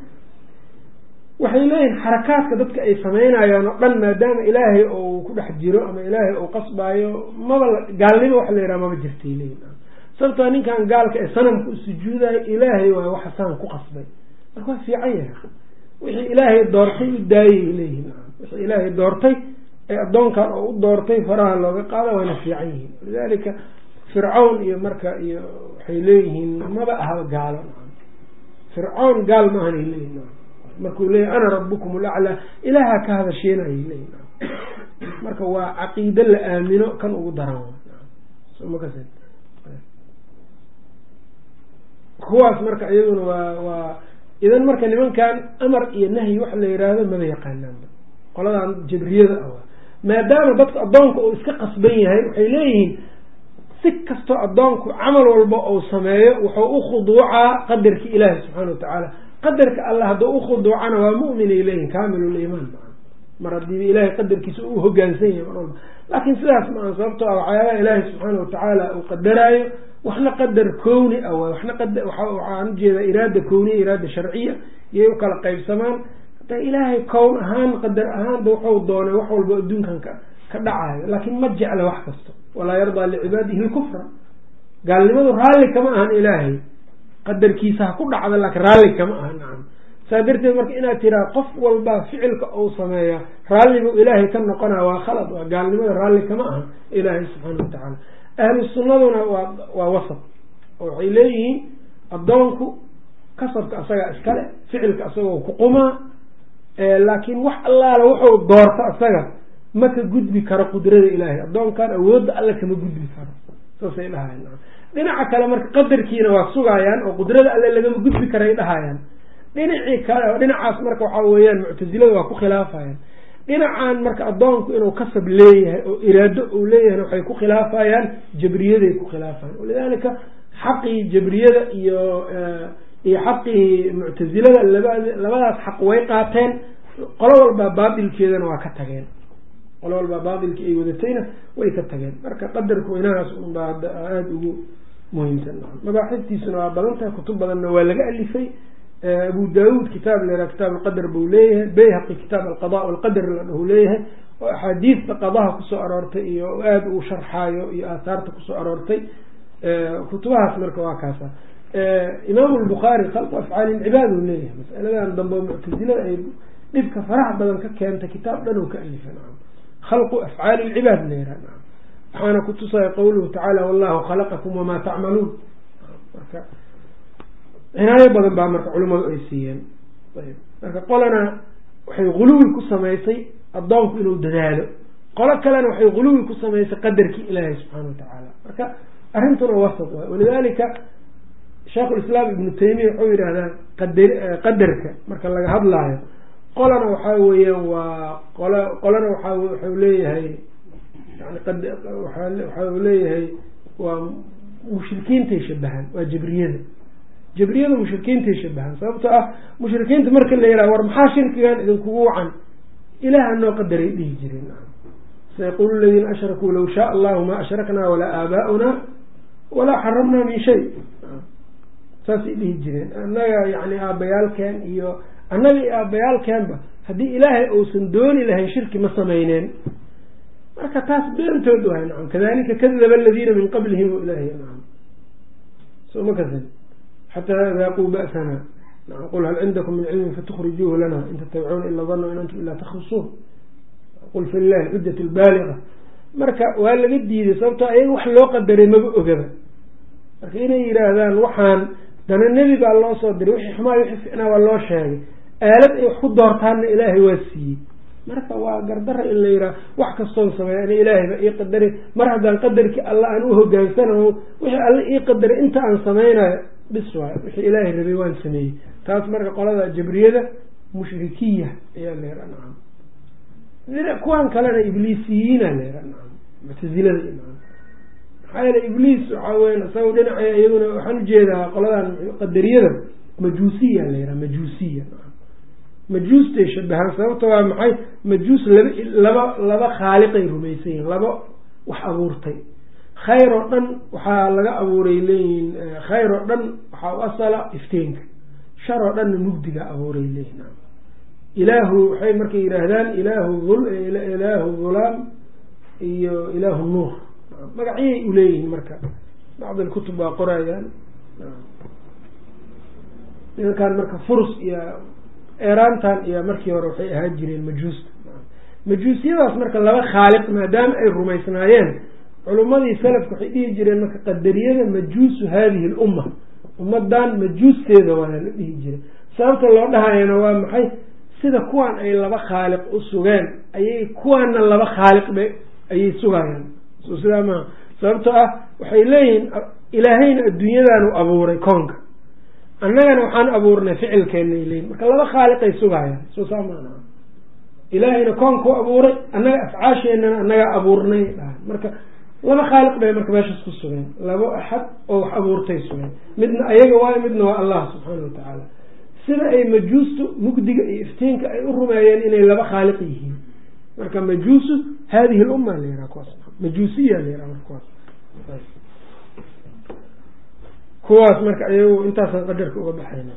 waxay leeyihiin xarakaadka dadka ay sameynayaan oo dhan maadaama ilaahay ou ku dhex jiro ama ilaahay ou qasbaayo maba gaalnimo waxa la yidhaha maba jirtay leeyihiin sababtoo ninkan gaalka ee sanamka u sujuudayo ilaahay waay waxa sanam ku qasbay. Marka waa fiican yahay. Wixii ilaahay doortay u daayay leeyihiin wixii ilaahay doortay ee addoonkan oo u doortay faraha looga qaada wayna fiican yihiin. Lidalika fircawn iyo marka iyo waxay leeyihiin maba ahaba gaalo. Fircawn gaal ma ahanay leeyihiin markuu leeyahy ana rabukum laclaa ilaaha ka hadasheenayay leeyihiin marka waa caqiide la aamino kan ugu daran. Kuwaas marka iyaduna waa waa idan marka nimankan amar iyo nahyi waxa la yidhaahdo maba yaqaanaanba qoladan jabriyada ah maadaama dadka addoonka uu iska qasban yahay waxay leeyihiin si kastoo addoonku camal walba uu sameeyo wuxuu u khuduucaa qadarki ilaahi subxaana wa tacaala qadarka alla hadduu ukhuduucana waa mu'minay leeyihiin kaamiluliimaan mar haddii ilaahay qadarkiisa u hogaansan yahay mar walba laakiin sidaas ma aha sababtoo ah waxyaabaha ilaahi subxaana watacaala uu qadaraayo waxna qadar kowni ah waay waxna waxaan u jeedaa iraada kowniya iraada sharciya iyay u kala qaybsamaan. Hadda ilaahay kown ahaan qadar ahaanba wuxuu doonay wax walba adduunkan ka dhacayo laakiin ma jecla wax kasto walaa yardaa licibaadihi lkufra. Gaalnimadu raalli kama ahan ilaahay qadarkiisa ha ku dhacda laakiin raalli kama aha. Nacam. Saa darteed marka inaad tiraa qof walba ficilka uu sameeya raalli buu ilaahay ka noqonaya waa khalad waa gaalnimada raalli kama aha ilaahay subxaana wa tacaala. Ahlu sunnaduna waa waa wasat. Oo waxay leeyihiin addoonku kasabka asagaa iskale ficilka asagoo ku qumaa laakiin wax allaala wuxuu doorto asaga ma ka gudbi karo qudrada ilaahay. Addoonkan awoodda alle kama gudbi karo saasay dhahayan dhinaca kale marka qadarkiina waa sugaayaan oo qudrada alle lagama gudbi karay dhahayaan. Dhinacii kale dhinacaas marka waxaa weeyaan muctasilada waa ku khilaafayaan. Dhinacan marka addoonku inuu kasab leeyahay oo iraado uu leeyahay waxay ku khilaafayaan jabriyaday ku khilaafayaan. Walidaalika xaqii jabriyada iyo iyo xaqii muctasilada laba labadaas xaq way qaateen. Qolo walbaa baatilkeedana waa ka tageen qolo walbaa baatilkii ay wadatayna way ka tageen. Marka qadarku inahaas unbaa aada ugu muhiimsan. Mabaaxiftiisuna waa badan tahay kutub badanna waa laga alifay. Abu daawuud kitaab layihaha kitaab alqadar buu leeyahay. Bayhaqi kitaab alqada walqadar ladhahu leeyahay. Oo axaadiista qadaha ku soo aroortay iyo aada uu sharxaayo iyo aathaarta ku soo aroortay. Kutubahaas marka waa kaasa. Imaamu lbukhaari khalqu afcaali lcibaad uu leeyahay. Masaladan dambe muctasilada ay dhibka farax badan ka keenta kitaab dhan oo ka alifa nacam khalqu afcaali lcibaad layiraha nacam waxaana kutusaya qawluhu tacaala wallahu khalaqakum wamaa tacmaluun marka cinaayo badan baa marka culimadu ay siiyeen marka qolana waxay guluwi ku samaysay addoonku inuu dadaalo qolo kalena waxay guluwi ku samaysay qadarkii ilaahay subxaana watacaala marka arrintuna wasat waay walidalika sheikhulislaam ibnu taymiya wuxuu yidhahdaa qadar qadarka marka laga hadlaayo qolana waxaa weeyaan waa qolo qolana waxaa waxau leeyahay yani waxau leeyahay waa mushrikiintay shabahaan waa jabriyada jabriyadu mushrikiintay shabahaan sababtoo ah mushrikiinta marka la yidhaha war maxaa shirkigan idinkugu wacan? Ilaaha noo qadaray dhihi jireen sayaqulu ladiina ashrakuu law shaa allahu ma ashraknaa walaa aabaa'una walaa xaramnaa min shay. Saasay dhihi jireen. Annaga yani aabbayaalkeen iyo annaga iyo aabbayaalkeenba haddii ilaahay uusan dooni lahayn shirki ma samayneen. Marka taas beentood wahay nacam. Kadalika kadaba aladiina min qablihim o ilahay nacam. Soo ma kasan xataa daaquu ba'sana. Qul hal cindakum min cilmin fatukrijuuhu lana. In tattabicuuna ila dana in antum ilaa takhrusuun. Qul fi xujat lbaaliga marka waa laga diiday sababtoo ayaga wax loo qadaray maba ogaba. Marka inay yidhaahdaan waxaan dana nebi baa loo soo diray wixii xumaa wixii ficnaa waa loo sheegay aalad ay wax ku doortaanna ilaahay waa siiyey. Marka waa gardara in la yidhaha wax kastoon sameeya ana ilaahayba ii qadaray mar haddaan qadarkii alla aan uhogaansano wixii alla ii qadaray inta aan sameynayo bis waayo wixii ilaahay rabay waan sameeyey. Taas marka qolada jabriyada mushrikiya ayaa la yidhaha nacam kuwan kalena ibliisiyiina la yidhaha nacam muctazilada nacam maxaa yeele ibliis waxaa weyan isaga dhinaca iyaguna waxaan u jeedaa qoladan qadariyada majuusiya la yidhaha majuusiya majuustay shabahaan sababta waa maxay? majuus laba laba laba khaaliqay rumaysan yihiin laba wax abuurtay. Khayr oo dhan waxaa laga abuuray leeyihiin khayr oo dhan waxaa u asala ifteenka shar oo dhanna mugdiga abuuray leeyihiin ilaahu waxay markay yidhaahdaan ilaahu ilaahu dhulaam iyo ilaahu nuur. Magacyay uleeyihiin marka. Bacd alkutub waa qorayaan. Nimankan marka furs iyo eraantan iyo markii hore waxay ahaan jireen majuusta majuusiyadaas marka laba khaaliq maadaama ay rumaysnaayeen culummadii salafka waxay dhihi jireen marka qadariyada majuusu hadihi lumma ummadan majuusteeda waa la dhihi jiray. Sababta loo dhahayana waa maxay? Sida kuwan ay laba khaaliq u sugeen ayay kuwaana laba khaaliq ba ayay sugayaan. So sidaa maha sababtoo ah waxay leeyihiin ilaahayna adduunyadaanu abuuray koonka annagana waxaan abuurnay ficilkeenay leeyihiin marka laba khaaliqay sugayaan soo saa maana ilaahayna koonkau abuuray annaga afcaasheenana annagaa abuurnay dhahan marka laba khaaliq bay marka meeshaas ku sugeen. Laba axad oo wax abuurtay sugeen. Midna ayaga waayo midna waa allah subxaana wa tacaala. Sida ay majuustu mugdiga iyo iftiinka ay u rumeeyeen inay laba khaaliq yihiin. Marka majuusu hadihi lumma la yiraha kuwaas majuusiya la yiraha marka kuwaas kuwaas marka ayagu intaasaan qadarka uga baxayna.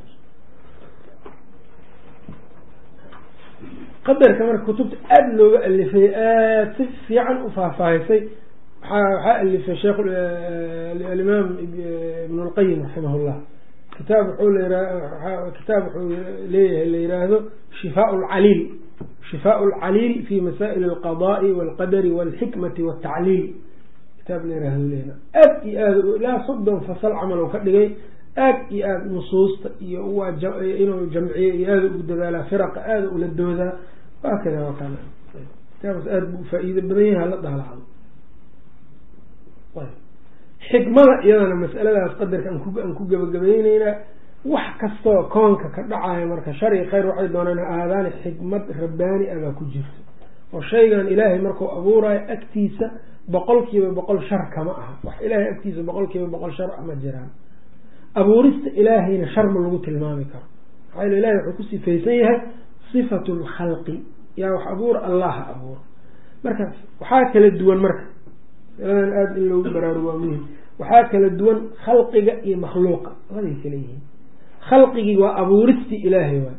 Qadarka marka kutubta aada looga alifay aada si fiican u faahfaahisay waxaa alifay sheekh alimaam ibn lqayim raximah llah kitaab wuxuu la kitaab wuxuu leeyahay la yiraahdo shifaa lcaliil shifaa lcaliil fi masaa'il alqada'i walqadari walxikmati waltacliil kitaab la yiraahdo leena. Aad iyo aad ilaa soddon fasal camal oo ka dhigay. Aad iyo aada nusuusta iyo inuu jamciyo iyo aada ugu dadaalaa firaqa aada ula doodaa waa kada waa kana kitaabkaas aada buu faa-iido badan yahay hala daalacdo xikmada iyadana masaladaas qadarka aan ku gabagabayneynaa wax kastoo koonka ka dhacaya marka shari khayr waxay doonaan aadaani xikmad rabbaani abaa ku jirto oo shaygan ilaahay markuu abuurayo agtiisa boqol kiiba boqol shar kama aha. Wax ilaahay agtiisa boqol kiiba boqol shar ah ma jiraan. Abuurista ilaahayna shar ma lagu tilmaami karo. Maxaa yele ilahay wuxuu ku sifaysan yahay sifatu lkhalqi yaa wax abuura allaha abuura marka waxaa kala duwan marka. Masaladan aada in loogu baraarugo waa muhiim waxaa kala duwan khalqiga iyo makhluuqa. Labaday kala yihiin. Khalqigii waa abuuristii ilaahay waay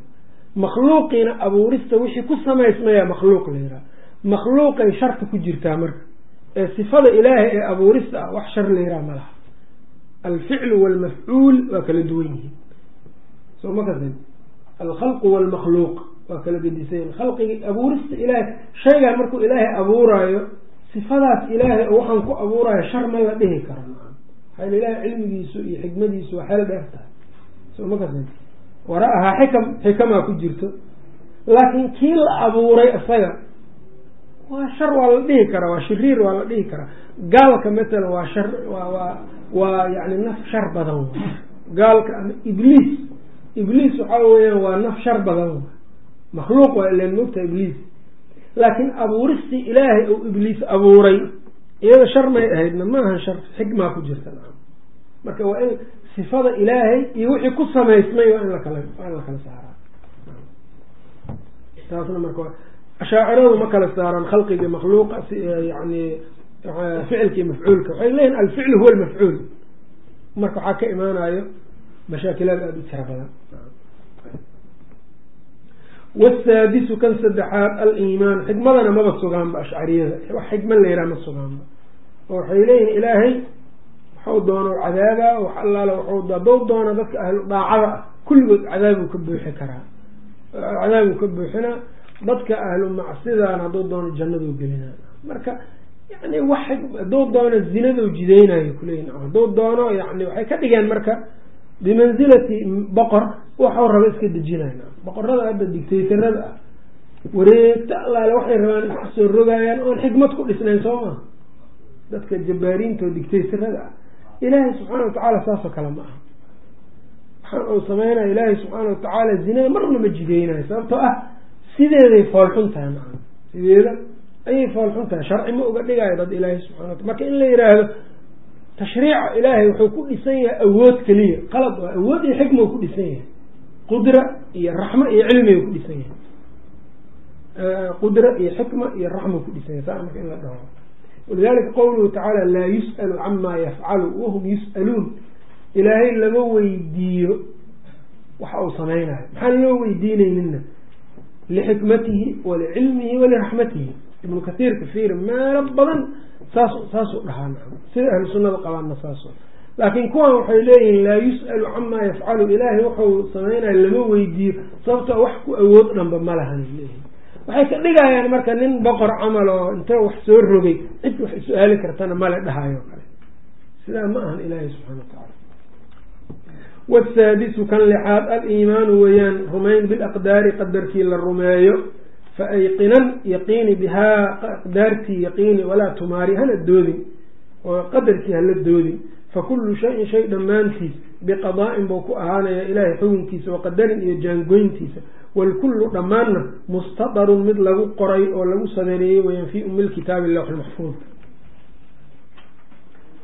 makhluuqiina abuurista wixii ku samaysmaya makhluuq la yiraha makhluuqay sharta ku jirtaa marka ee sifada ilaahay ee abuurista ah wax shar la yiraha ma laha. Alficlu waalmafcuul waa kala duwan yihiin. Soo ma kasan alkhalqu waalmakhluuq waa kala gedisayin khalqigii abuurista ilaahay shaygan markuu ilaahay abuuraayo sifadaas ilaahay oo waxaan ku abuuraayo shar ma la dhihi karo. Maxaa yele ilahay cilmigiisu iyo xikmadiisu waa xeel dheer tahay. Soo ma kasan wara-ahaa xikam xikamaa ku jirto. Laakiin kii la abuuray isaga waa shar waa la dhihi karaa waa shiriir waa la dhihi karaa gaalka matalan waa shar waa waa yani naf shar badan. Gaalka ama ibliis ibliis waxaa weeyaan waa naf shar badan. Makhluuq waa ilan moogta ibliis. Laakiin abuuristii ilaahay ou ibliis abuuray iyada shar may ahaydna maaha shar xikmaa ku jirta. Marka waa in sifada ilaahay iyo wixii ku samaysmay waa in lakala waa in la kala saaraa. Taasna marka ashaaciradu ma kala saaraan khalqiga makhluuqa yani ficilkii mafcuulka. Waxay leeyihiin alficlu huwa almafcuul. Marka waxaa ka imaanayo mashaakilaad aada u tira badan. Wsaadisu kan saddexaad aliimaan. Xikmadana maba sugaanba ashcariyada. Wax xikma la yiraha ma sugaanba. Oo waxay leeyihiin ilaahay waxau doono cadaaba wax allaala waxu haddou doono dadka ahlu daacada ah kulligood cadaabuu ka buuxi karaa. Cadaabuu ka buuxinaa dadka ahlu macsidan hadduu doono jannaduu gelinaa marka yani wax hadduu doono zinadou jideynayo kuleeyihin hadduu doono yani waxay ka dhigeen marka bimanzilati boqor waxau raba iska dejinayn boqorada hadda dictaytarada ah wareegta allaale waxay rabaan isku soo rogaayaan oon xikmad ku dhisnayn soo maa dadka jabbaariinta oo dictaytarada ah ilaahay subxaana watacaala saasoo kale ma aha. Waxaan uu sameynaya ilaahay subxaana watacaala zinada marna ma jideynayo sababtoo ah sideeday foolxun tahay maa sideeda ayay foolxun tahay. Sharci ma uga dhigayo dad ilaahay subxana wata marka in la yiraahdo tashriica ilaahay wuxuu ku dhisan yahay awood keliya. Qalad waa awood iyo xikma ku dhisan yahay. Qudra iyo raxmo iyo cilmiga ku dhisan yahay. Qudra iyo xikma iyo raxma ku dhisan yahay. Saa marka in la dhaho. Walidalika qowluhu tacaala laa yus'alu camaa yafcalu wahum yus'aluun. Ilaahay lama weydiiyo waxa uu samaynayo. Maxaan loo weydiinaynina lixikmatihi walicilmihi waliraxmatihi ibnu kasiirka fiir meelo badan saas saasuu dhahaa sida ahlu sunnada qabaanna saaso laakiin kuwan waxay leeyihiin laa yus'alu camaa yafcalu ilaahay wuxuu samaynayo lama weydiiyo sababtoo wax ku awood dhanba ma lahan waxay ka dhigayaan marka nin boqor camal oo inta wax soo rogay cid wax su'aali kartana male dhahayo kale sidaa ma ahan ilaahay subxana watacaala wasaadisu kan lixaad aliimaanu weeyaan rumayn bilaqdaari qadarkii la rumeeyo fa ayqinan yaqiini bihaa aqdaartii yaqiini walaa tumaari hana doodin oo qadarkii hala doodin fa kullu shayin shay dhammaantiis biqadaa'in buu ku ahaanaya ilaahay xukunkiisa waqadarin iyo jaangoyntiisa walkullu dhammaanna mustadarun mid lagu qoray oo lagu sadereeyey weyaan fii umi lkitaabi lawx lmaxfuud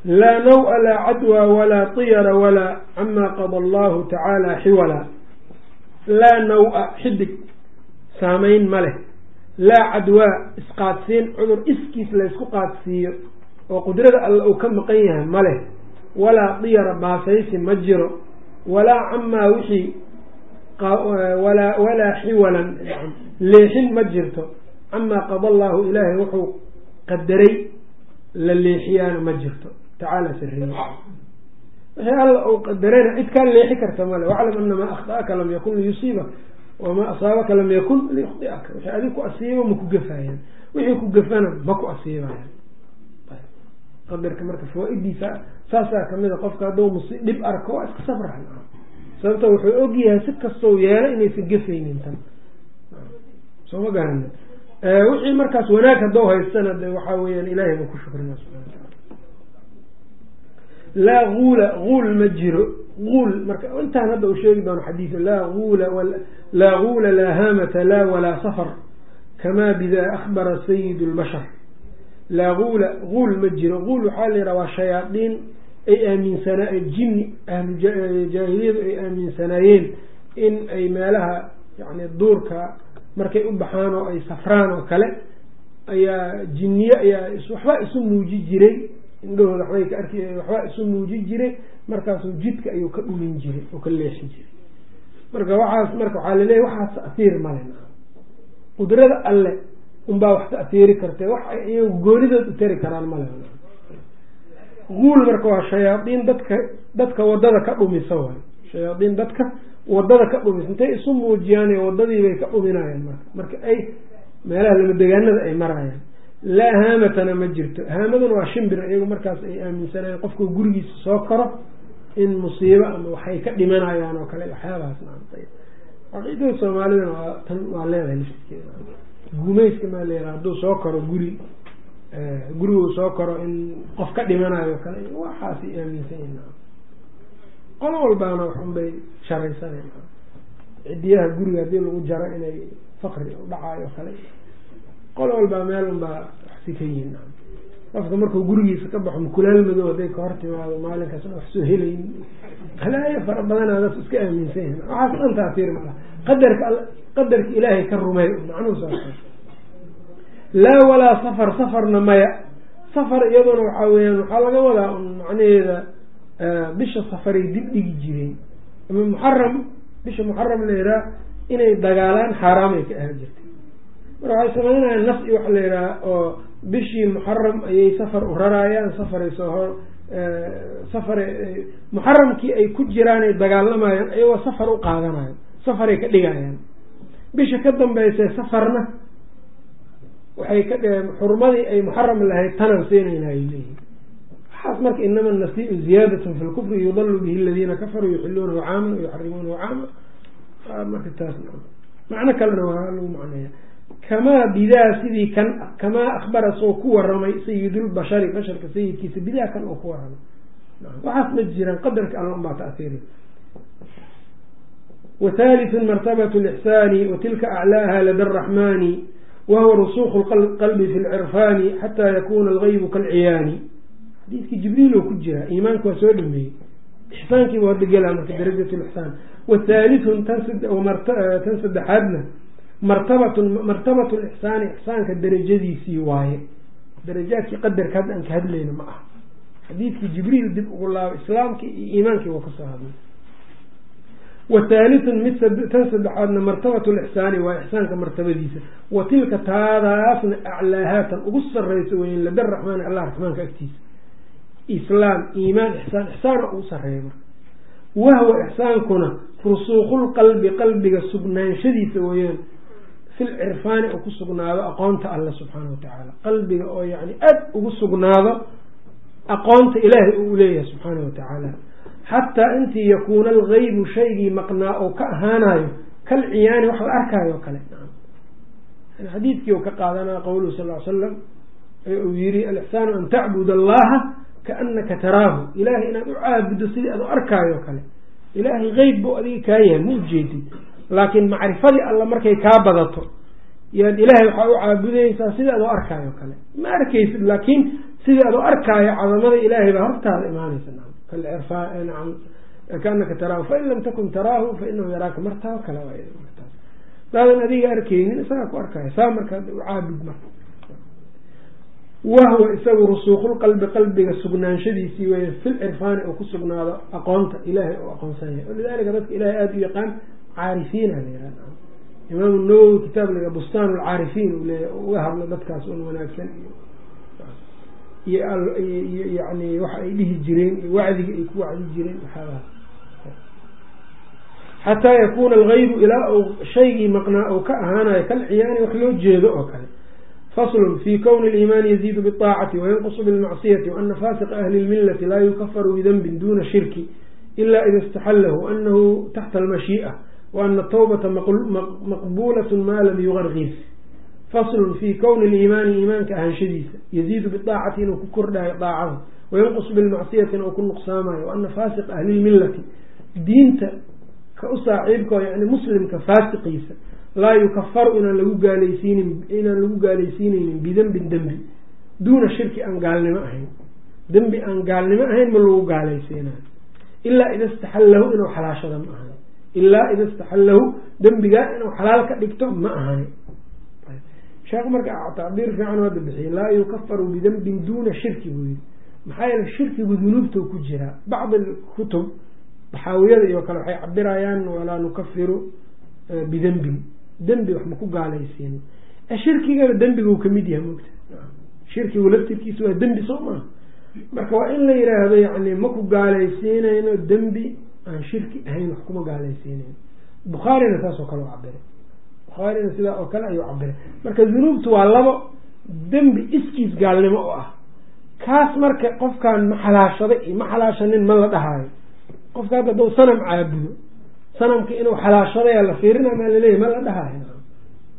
laa naw-a laa cadwa walaa tiyara walaa camaa qada allahu tacaala xiwala laa naw-a xidig saamayn ma leh laa cadwaa isqaadsiin cudur iskiis laysku qaadsiiyo oo qudrada alle uu ka maqan yahay ma leh walaa diyara baasaysi ma jiro walaa camaa wixii walaa xiwalan leexin ma jirto camaa qada allahu ilaahay wuxuu qadaray la leexiyaana ma jirto tacaala sariye wixii alla uu qadarayna cid kaa leexi karta male waclam anamaa akhطa'aka lam yakun liyusiibak wamaa asaabaka lam yakun liyukhdi'aka wixii adig ku asiibo ma ku gafayaan wixii ku gafana ma ku asiibayan qadarka marka fawaa-idiisa saasaa ka mid a qofka hadduu mus dhib arko waa iska sabra sababto wuxuu ogyahay si kastoo yeelo inaysan gafaynin tan soo ma garana wixii markaas wanaag haddou haystana de waxaa weyaan ilahay baa ku shukrina wataala laa guula guul ma jiro guul marka intaan hadda uu sheegi doono xadiisa laa guula laa guula laa haamata laa walaa safar kamaa bidaa akhbara sayid lbashar laa guula guul ma jiro guul waxaa la yidhaha waa shayaadiin ay aaminsanaa jinni ahlu jaahiliyadu ay aaminsanaayeen in ay meelaha yani duurka markay u baxaan oo ay safraan oo kale ayaa jinniye ayaa waxbaa isu muuji jiray indhahooda waxbay ka arki waxbaa isu muuji jiray markaasuu jidka ayuu ka dhumin jiray oo ka leexi jiray. Marka waxaas marka waxaa laleeyahy waxaas ta'hiir male qudrada alle unbaa wax ta'hiiri kartee wax iyagu goonidood u tari karaan male guul marka waa shayaadiin dadka dadka waddada ka dhumisa waay. Shayaadiin dadka waddada ka dhumisa intay isu muujiyaan wadadiibay ka dhuminayaan marka. Marka ay meelaha lamadegaanada ay marayaan laa haamatana ma jirto. Haamaduna waa shimbir iyagu markaas ay aaminsanayaan qofka gurigiisa soo karo in musiibo ama waxay ka dhimanayaan oo kale waxyaabahaas caqiidada soomaalidana waa tan waa leedahay laftirkeeda. Gumayska maa leedaha hadduu soo karo guri guriguu soo karo in qof ka dhimanayo kale waxaasay aaminsan yihiin qolo walbaana waxun bay sharaysaneen cidiyaha guriga haddii lagu jaro inay fakri u dhacaayo kale qolo walbaa meel unbaa waxsi ka yihiin qofka markuu gurigiisa ka baxo mukulaal madow hadday ka hor timaado maalinkaasna wax soo helayn. Halaayo fara badanaa das iska aaminsan waxaas dhan taasiir malaha qadarka qadarka ilaahay ka rumey macnuhu saas laa walaa safar safarna maya. Safar iyaduna waxaa weyaan waxaa laga wadaa un macnaheeda bisha safaray dib dhigi jireen. Ama muxaram bisha muxaram la yihaha inay dagaalaan xaaraamay ka ahaan jirtay waxay sameynayaan nas i waxa la yidhaha oo bishii muxaram ayay safar u raraayaan safaray soo hor safar muxaramkii ay ku jiraanay dagaalamayaan ayagoo safar u qaadanayo safaray ka dhigayaan. Bisha ka dambeysay safarna waxay ka xurmadii ay muxaram lahayd tanan siinayna ay leeyihiin waxaas marka inama nasiiu ziyaadatun fi lkufri yudalu bihi aladiina kafaruu yuxiluunahu caaman wayuxarimuunahu caama. Marka taas macno kalena waa lagu macneeya kamaa bidaa sidii kan ah kamaa akhbara soo ku waramay sayidulbashari basharka sayidkiisa bidaa kan oo ku waramay. Waxaas ma jiraan qadarka alla unbaa taasiiri wahaliu martabatu lixsaani wa tilka aclaaha lada araxmaani wahuwa rusuuqu qalbi fi lcirfaani xataa yakuuna algaybu kalciyaani. Xadiiskii jibriilo ku jira iimaanku waa soo dhameeyey. Ixsaankiiba hordagela marka darajat lixsaan wa haalitun tan saddexaadna martabatun martabatu lixsaani ixsaanka darajadiisii waaye. Darajaadkii qadarka hadda aan ka hadlayna ma aha. Xadiidkii jibriil dib ugu laabo islaamkii iyo iimaankii waa ka soo hadlay. Wathaalithun mid tan saddexaadna martabatu lixsaani waa ixsaanka martabadiisa. Wa tilka taadaasna aclaahaatan ugu sareysa weyn lada raxmaani allah raxmaanka agtiisa. Islaam iimaan ixsaan ixsaana ugu sareeya marka. Wahwa ixsaankuna rusuuqulqalbi qalbiga sugnaanshadiisa weeyaan fil cirfaani oo ku sugnaado aqoonta alle subxaana wa tacaala. Qalbiga oo yani aad ugu sugnaado aqoonta ilaahay uu leeyahay subxaana wa tacaala. Xataa intii yakuuna algaybu shaygii maqnaa oo ka ahaanayo kal ciyaani wax la arkaayo o kale. Xadiidkii u ka qaadanaa qowluhu sal l slam ee uu yiri alixsaanu an tacbud allaha kaanaka taraahu. Ilaahay inaad u caabuddo sidii aad u arkaayo kale. Ilaahay qeyb buu adiga kaa yahay ma ujeedid laakiin macrifadii alla markay kaa badato yaad ilaahay waxaa u caabudaysaa sidii u arkaayo kale. Ma arkaysid laakiin sidii u arkaayo cadamada ilaahay baa hortaada imaanaysa. Kaanaka taraahu fain lam takun taraahu fainahu yaraaka martaa kale daadan adiga arkaynin isagaa ku arkaayo. Saa markaa u caabud marka wahwa isagu rusuuqulqalbi qalbiga sugnaanshadiisii wey fil cirfaani oo ku sugnaado aqoonta ilaahay oo aqoonsanya walidalika dadka ilahay aada u yaqaan caarifiina la imaamu nawowi kitaab laga bustaan lcaarifiin uu leeya uga hadlo dadkaas un wanaagsan iyo yani waxa ay dhihi jireen iyo wacdiga ay ku wacdi jireen waxaabaha xataa yakuuna algaybu ilaa uu shaygii maqnaa oo ka ahaanayo kal ciyaani wax loo jeedo oo kale. Faslun fi kowni aliimaani yaziidu biaacati wayanqusu bilmacsiyati waana faasiqa ahli lmillati laa yukafaru bidanbin duna shirki ila ida istaxallahu waanahu taxta almashii'a waana atawbata maqbulat ma lam yugargir faslun fi kowni liimaani iimaanka ahaanshadiisa yaziidu biaacati inuu ku kordhayo daacada wayanqusu bilmacsiyatina uu ku nuqsaamayo waana faasiqa ahli lmillati diinta ka u saaxiibkao yani muslimka faasiqiisa laa yukafaru inaan lagu gaalaysiinin inaan lagu gaalaysiineynin bidenbin dembi duuna shirki aan gaalnimo ahayn dembi aan gaalnimo ahayn ma lagu gaalaysiinayo ilaa ida istaxallahu inuu xalaashada ma ahani ilaa ida istaxallahu dembigaa inuu xalaal ka dhigto ma ahani. Sheekh marka tacbiir fiican hadda bixiyey laa yukafaru bidenbin duuna shirki buu yiri maxaa yeele shirkigu dunuubta ku jiraa bacdi kutub daxaawiyada iyo kale waxay cabirayaan walaa nukafiru bidenbin dembi wax ma ku gaalaysiinin shirkigaba dembiguu ka mid yahay mogta shirkigu laftirkiisa waa dembi soo maaha marka waa in la yiraahdo yani ma ku gaalaysiinayno dembi aan shirki ahayn wax kuma gaalaysiinayn bukhaarina saas oo kale u cabiray bukhaarina sidaa oo kale ayuu cabiray marka dunuubtu waa labo dembi iskiis gaalnimo u ah. Kaas marka qofkaan ma xalaashaday iyo ma xalaashanin ma la dhahaayo qofka hadda dau sanam caabudo sanamka inuu xalaashadaya la fiirina maa laleeyahy ma la dhahaayo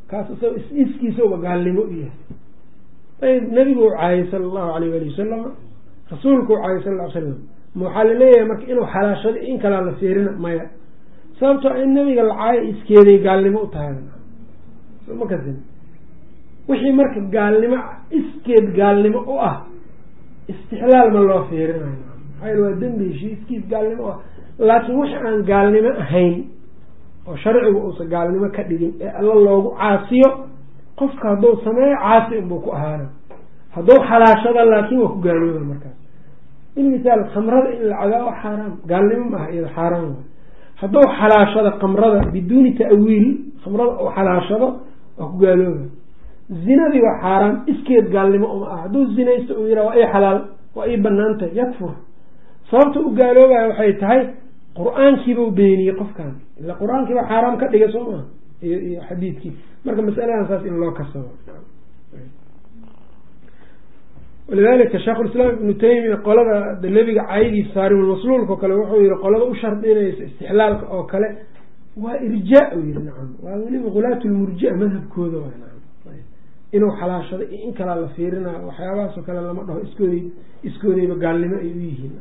kaas isag iskiisaba gaalnimo u yahay. Ayb nabigu u caayay sala allahu alayh ali wasalam rasuulku u caayay sal ly slam waxaa la leeyahay marka inuu xalaashaday in kalaa la fiirina maya. Sababtoo in nabiga la caayo iskeeday gaalnimo u tahay. Ma kasin wixii marka gaalnimo iskeed gaalnimo u ah istixlaal ma loo fiirinayo. Maxaa waa dembi heshiiskiis gaalnimo u ah. Laakiin wixi aan gaalnimo ahayn oo sharcigu uusan gaalnimo ka dhigin ee alla loogu caasiyo qofka hadduu sameeyo caasi unbuu ku ahaana hadduu xalaashada laakiin waa ku gaalooba markaas in misaal khamrada in la cadaa xaaraam gaalnimo maaha iyado xaaraan waay hadduu xalaashado khamrada biduuni ta'wiil khamrada uu xalaashado waa ku gaalooba zinadii waa xaaraam iskeed gaalnimo uma ah hadduu zinaysto uu yiraa waa ii xalaal waa ii banaantay yakfur. Sababta u gaaloobaya waxay tahay qur'aankiibau beeniyey qofkan ila qur'aankiiba xaaraam ka dhigay soo iyo iyo xadiidkii. Marka masaladan saas in loo kasabo walidalika sheekhulislaam ibnu taymiya qolada nebiga caydiis saarimulmasluulka oo kale wuxuu yihi qolada u shardinaysa istixlaalka oo kale waa irjaa u yihi nacam waa weliba hulaat lmurjia madhabkooda waa nacam. Inuu xalaashado in kalaa la fiirinayo waxyaabahaasoo kale lama dhaho iskooday iskoodayba gaalnimo ay u yihiin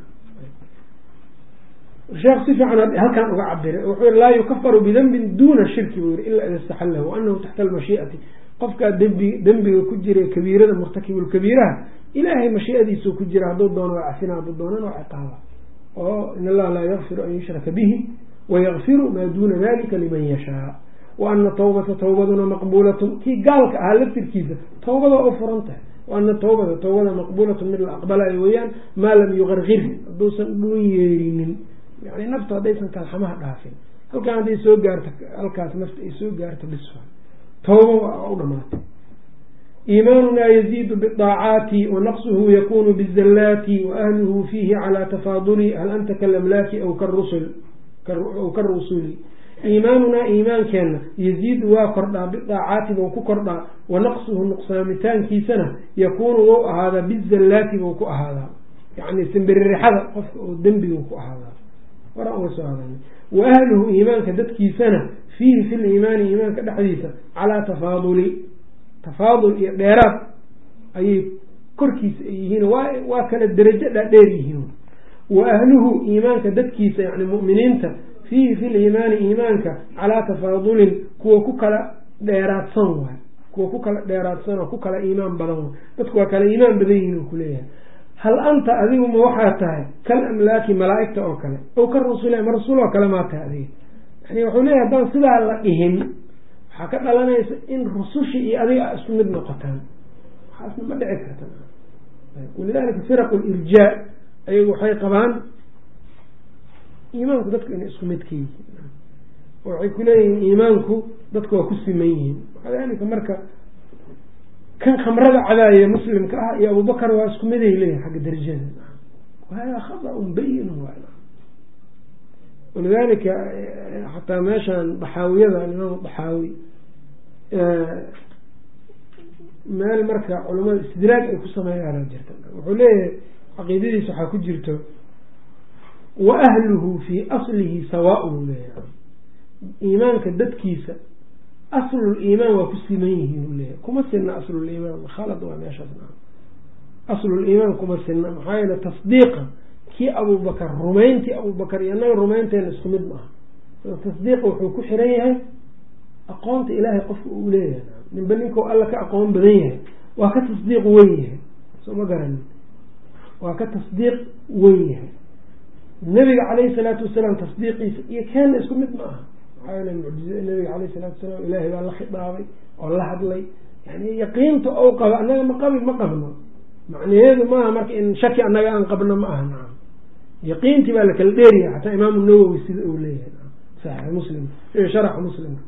sheekh si fiican halkan uga cabiray wuxuu yihi laa yukafaru bidenbin duuna shirki buu yihi ila ida istaxallahu anahu taxta almashiiati qofkaa dembi dembiga ku jira kabiirada murtakibulkabiiraha ilaahay mashiiadiisuu ku jira hadduu doono waa cafina hadduu doonana waa ciqaaba. Oo in allaha laa yakfiru an yushraka bihi wayakfiru maa duuna dalika liman yashaa. Wa ana tawbata tawbaduna maqbuulatun. Kii gaalka ahaa laftirkiisa tawbada u furan tahay wa ana tawbata tawbada maqbuulatun mid la aqbalayo weeyaan maa lam yuqarqir hadduusan dhuun yeerinin yani nafta haddaysan kalxamaha dhaafin. Halkaan hadday soo gaarto halkaas nafta ay soo gaarto bisfa tawba waa u dhamaatay iimaanunaa yaziidu biaacaati wanaqsuhu yakunu bizallaati waahluhu fiihi calaa tafaaduli hal anta kalamlaaki aw karusul aw karusuli iimaanunaa iimaankeenna yaziidu waa kordhaa bidaacaati buu ku kordhaa wanaqsuhu nuqsaamitaankiisana yakuunu wou ahaadaa bizallaati buu ku ahaadaa yani simbiririxada qofka oo dembigu ku ahaadaa waran uga soo hadalnay wa ahluhu iimaanka dadkiisana fiihi fi liimaani iimaanka dhexdiisa calaa tafaaduli tafaadul iyo dheeraad ayay korkiisa ay yihiin waa kala derajo dhaadheer yihiin. Wa ahluhu iimaanka dadkiisa yani mu'miniinta fiihi fi liimaani iimaanka calaa tafaadulin kuwa ku kala dheeraadsan waay. Kuwa ku kala dheeraadsan oo ku kala iimaan badan waay. Dadku waa kala iimaan badan yihiin oo kuleeyahay hal anta adigu ma waxaa tahay kal amlaaki malaaigta oo kale ow ka rasuli ama rasuul oo kale maa tahay adiga. Yani wuxuu leeyahy haddaan sidaa la dhihin waxaa ka dhalanaysa in rusushi iyo adiga a isku mid noqotaan. Waxaasna ma dhici karta. Walidalika firaqu lirjaa ayagu waxay qabaan iimaanku dadku inay isku mid ka yihiin. Waxay kuleeyihiin iimaanku dadku waa ku siman yihiin. Kadalika marka kan khamrada cadaaya muslimka ah iyo abubakar waa isku miday leeyihiin xagga darajada. Hada khaطأun bayin walidalika xataa meeshan daxaawiyada alimaam daxaawi meel marka culamada istidraag ay ku sameeyaana jirta. Wuxuu leeyahay caqiidadiisa waxaa ku jirto wa ahluhu fii aslihi sawaa buu leeyahay. Iimaanka dadkiisa asluliimaan waa ku siman yihiin u leeyahay. Kuma sina asluliimaan khalad waa meeshaas asluliimaan kuma sina maxaa yeele tasdiiqa kii abubakar rumayntii abubakar iyo annaga rumaynteena isku mid maaha. Tasdiiqa wuxuu ku xiran yahay aqoonta ilaahay qofka uu leeyahay. Ninba ninkau alla ka aqoon badan yahay waa ka tasdiiq wen yahay. Soo ma garanin waa ka tasdiiq wen yahay. Nabiga caleyhi salaatu wasalaam tasdiiqiisa iyo keena isku mid ma aha maxaa yeele mucjiza nabiga caleyhi salaatu wasalaam ilaahay baa la khidaabay oo la hadlay. Yani yaqiinta ou qabo annaga ma qabi ma qabno. Macnaheedu maaha marka in shaki annaga aan qabno ma aha nacam yaqiintii baa lakala dheeriya xataa imaamu nawowi sida uu leeyahay. Saxiix muslim sharaxa muslimka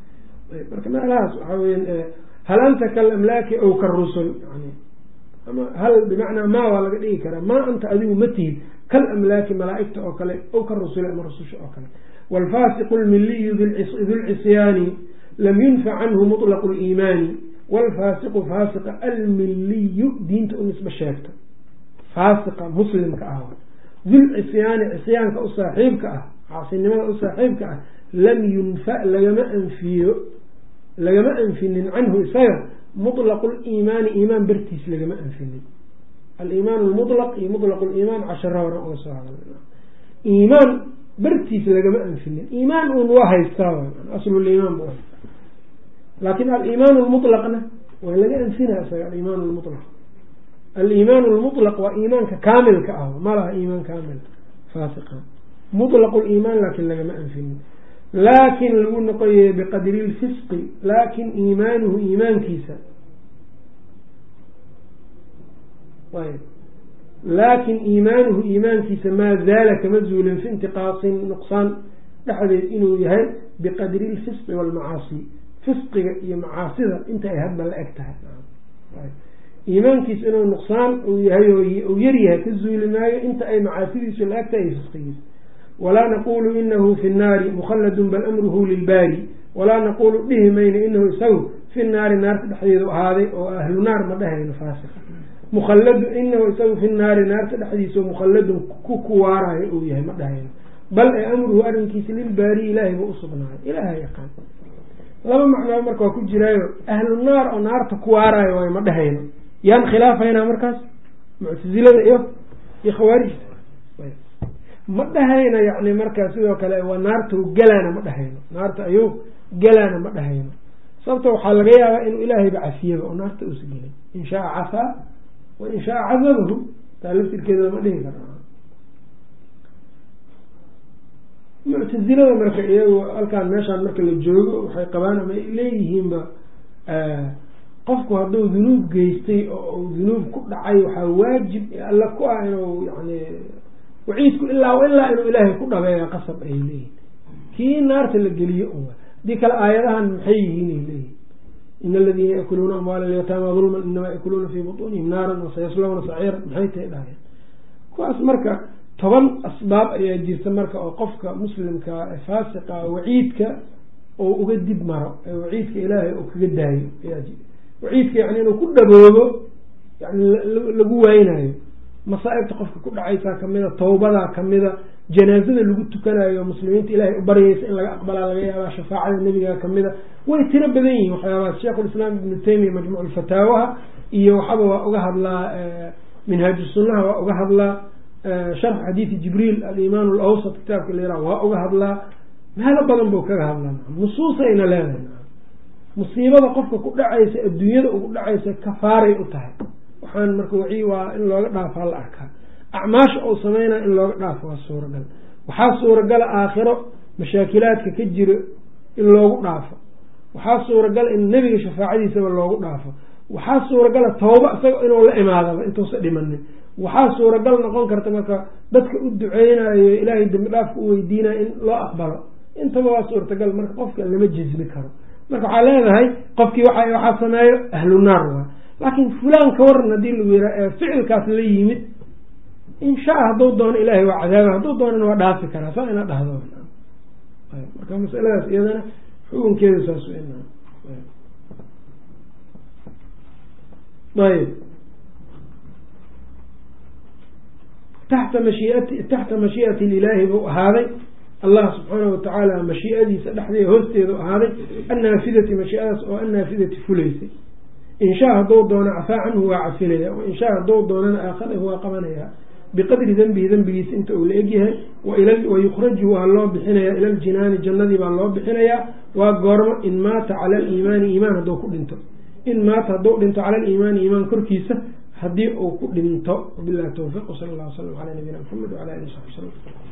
marka meelahaas waxaa weya hal anta kalamlaaki ow ka rusul? Yani ama hal bimacnaa maa waa laga dhigi karaa? Maa anta adigu ma tihid kal amlaaki malaaigta oo kale ow ka rusuli ama rususha oo kale. Waalfaasiqu lmiliyu dulcisyaani lam yunfac canhu muطlaqu liimaani waalfaasiqu faasiqa almiliyu diinta u nisbe sheegta. Faasiqa muslimka ah dul cisyaani cisyaanka u saaxiibka ah caasinimada u saaxiibka ah lam yunfa lagama anfiyo lagama anfinin canhu isaga mulaq liimaani iimaan bartiis lagama anfinin. Alimaan lmulaq iyo mulaq limaan cashara hore oo soo hadalna iimaan bartiis lagama anfinin. Iimaan un waa haystaa aslulimaan bu haysta laakin alimaan lmulaqna waa laga anfina isaga alimaan lmulaq aliimaan lmuطlaq waa iimaanka kaamilka ah. Ma laha iimaan kaamil. Faasiqa. Muطlaq liimaan laakin lagama anfinin. Laakin lagu noqoye biqadri lfisqi laakin iimaanuhu iimaankiisa. Laakin iimaanuhu iimaankiisa maa zaala kama zuulin fi intiqaasin nuqsaan dhexdeed inuu yahay biqadri lfisqi waalmacaasi fisqiga iyo macaasida inta ay hadba la eg tahay iimaankiisa inuu nuqsaan uu yahay uu yaryahay ka zuuli maayo inta ay macaasidiisu la iyo fisqigiisa walaa naqulu inahu fi nnaari mukhaladun bal amruhu lilbaari walaa naqulu dhihi mayno inahu isagu fi naari naarta dhexdeedu ahaaday oo ahlu naar ma dhehayno faasiq. Mukhalladu inahu isagu fi naari naarta dhexdiisa mukhalladun ku kuwaarayo uu yahay ma dhahayno. Bal ee amruhu arrinkiisa lilbaari ilaahay buu usugnaaday ilaaha yaqaan. Laba macnoo marka waa ku jiraayo ahlu naar oo naarta kuwaarayo waay ma dhehayno yaan khilaafaynaa markaas muctasilada iyo iyo khawaarijta. Ma dhahayno yani marka sidoo kale waa naarta galaana ma dhahayno. Naarta ayuu galaana ma dhahayno. Sababta waxaa laga yaabaa inuu ilaahayba cafiyaba oo naarta uusa gelin in shaa cafaa wain shaa cadabahu taa laftirkeeda lama dhihi kara muctazilada marka iyagu halkaan meeshaan marka la joogo waxay qabaan ama leeyihiinba qofku hadduu dunuub geystay oo uu dunuub ku dhacay waxaa waajib alla ku ah inuu yani waciidku ilaa ilaa inuu ilaahay ku dhabeeya qasab ay leeyihiin kii naarta la geliyo un haddii kale aayadahan maxay yihiin ay leeyihiin in aladiina yakuluuna amwaala alyataama dulman inamaa yakuluuna fii butuunihim naaran wasayaslawna saciiran. Maxay tahay dhaheen? Kuwaas marka toban asbaab ayaa jirta marka oo qofka muslimka ee faasiqa waciidka oo uga dib maro ee waciidka ilaahay oo kaga daayo ayaa jira waciidka yani inuu ku dhaboobo yani lagu waynayo masaa'ibta qofka ku dhacaysaa kamida tawbadaa kamida janaazada lagu tukanayo muslimiinta ilaahay u baryaysa in laga aqbalaa laga yaabaa shafaacada nebiga kamida way tiro badan yihiin. Waxyaabahaas sheikhulislaam ibnu taymiya majmuuc fataawaha iyo waxaba waa uga hadlaa minhaaju sunnaha waa uga hadlaa sharx xadiidi jibriil alimaan alawsat kitaabka la yiraha waa uga hadlaa. Meelo badan buu kaga hadlaa. Nusuusayna leedahay musiibada qofka ku dhacaysa adduunyada ugu dhacaysa kafaaray u tahay. Waxaan marka waci waa in looga dhaafaa la arkaa. Acmaasha uu sameynaya in looga dhaafo waa suuragal waxaa suuragala aakhiro mashaakilaadka ka jiro in loogu dhaafo. Waxaa suuragala in nebiga shafaacadiisaba loogu dhaafo. Waxaa suuragala tawba isaga inuu la imaadaba intuusa dhimanin waxaa suuragal noqon karta marka dadka u duceynayo ilaahay dambi dhaafka u weydiinayo in loo aqbalo. Intaba waa suurtagal marka qofka lama jezmi karo marka waxaa leedahay qofkii waxaa sameeyo ahlu naar waa. Laakiin fulaan ka waran haddii lagu yira ficilkaas la yimid inshaa hadduu doono ilaahay waa cadaaba hadduu doonana waa dhaafi karaa saa ina dhahdo. Marka masaladaas iyadana xukunkeeda saas ayb. Taxta mashiiati taxta mashiiati ilaahi buu ahaaday allah subxaanahu watacaala mashiiadiisa dhexdeeda hoosteedu ahaaday annaafidati mashiiadaas oo annaafidati fulaysay inshaa hadduu doono cafaa canhu waa cafinaya inshaa hadduu doonana aakadahu waa qabanaya. Biqadri dembihi dembigiisa inta uu la egyahay wayukhraju waa loo bixinaya ila ljinaani jannadii baa loo bixinayaa waa goormo in maata cala aliimaani iimaan hadduu ku dhinto. In maata hadduu dhinto cala aliimaani iimaan korkiisa haddii uu ku dhinto. Wabilahi towfiq wsala allah wslam calaa nabiyina mxamed wala alihi saxbi slm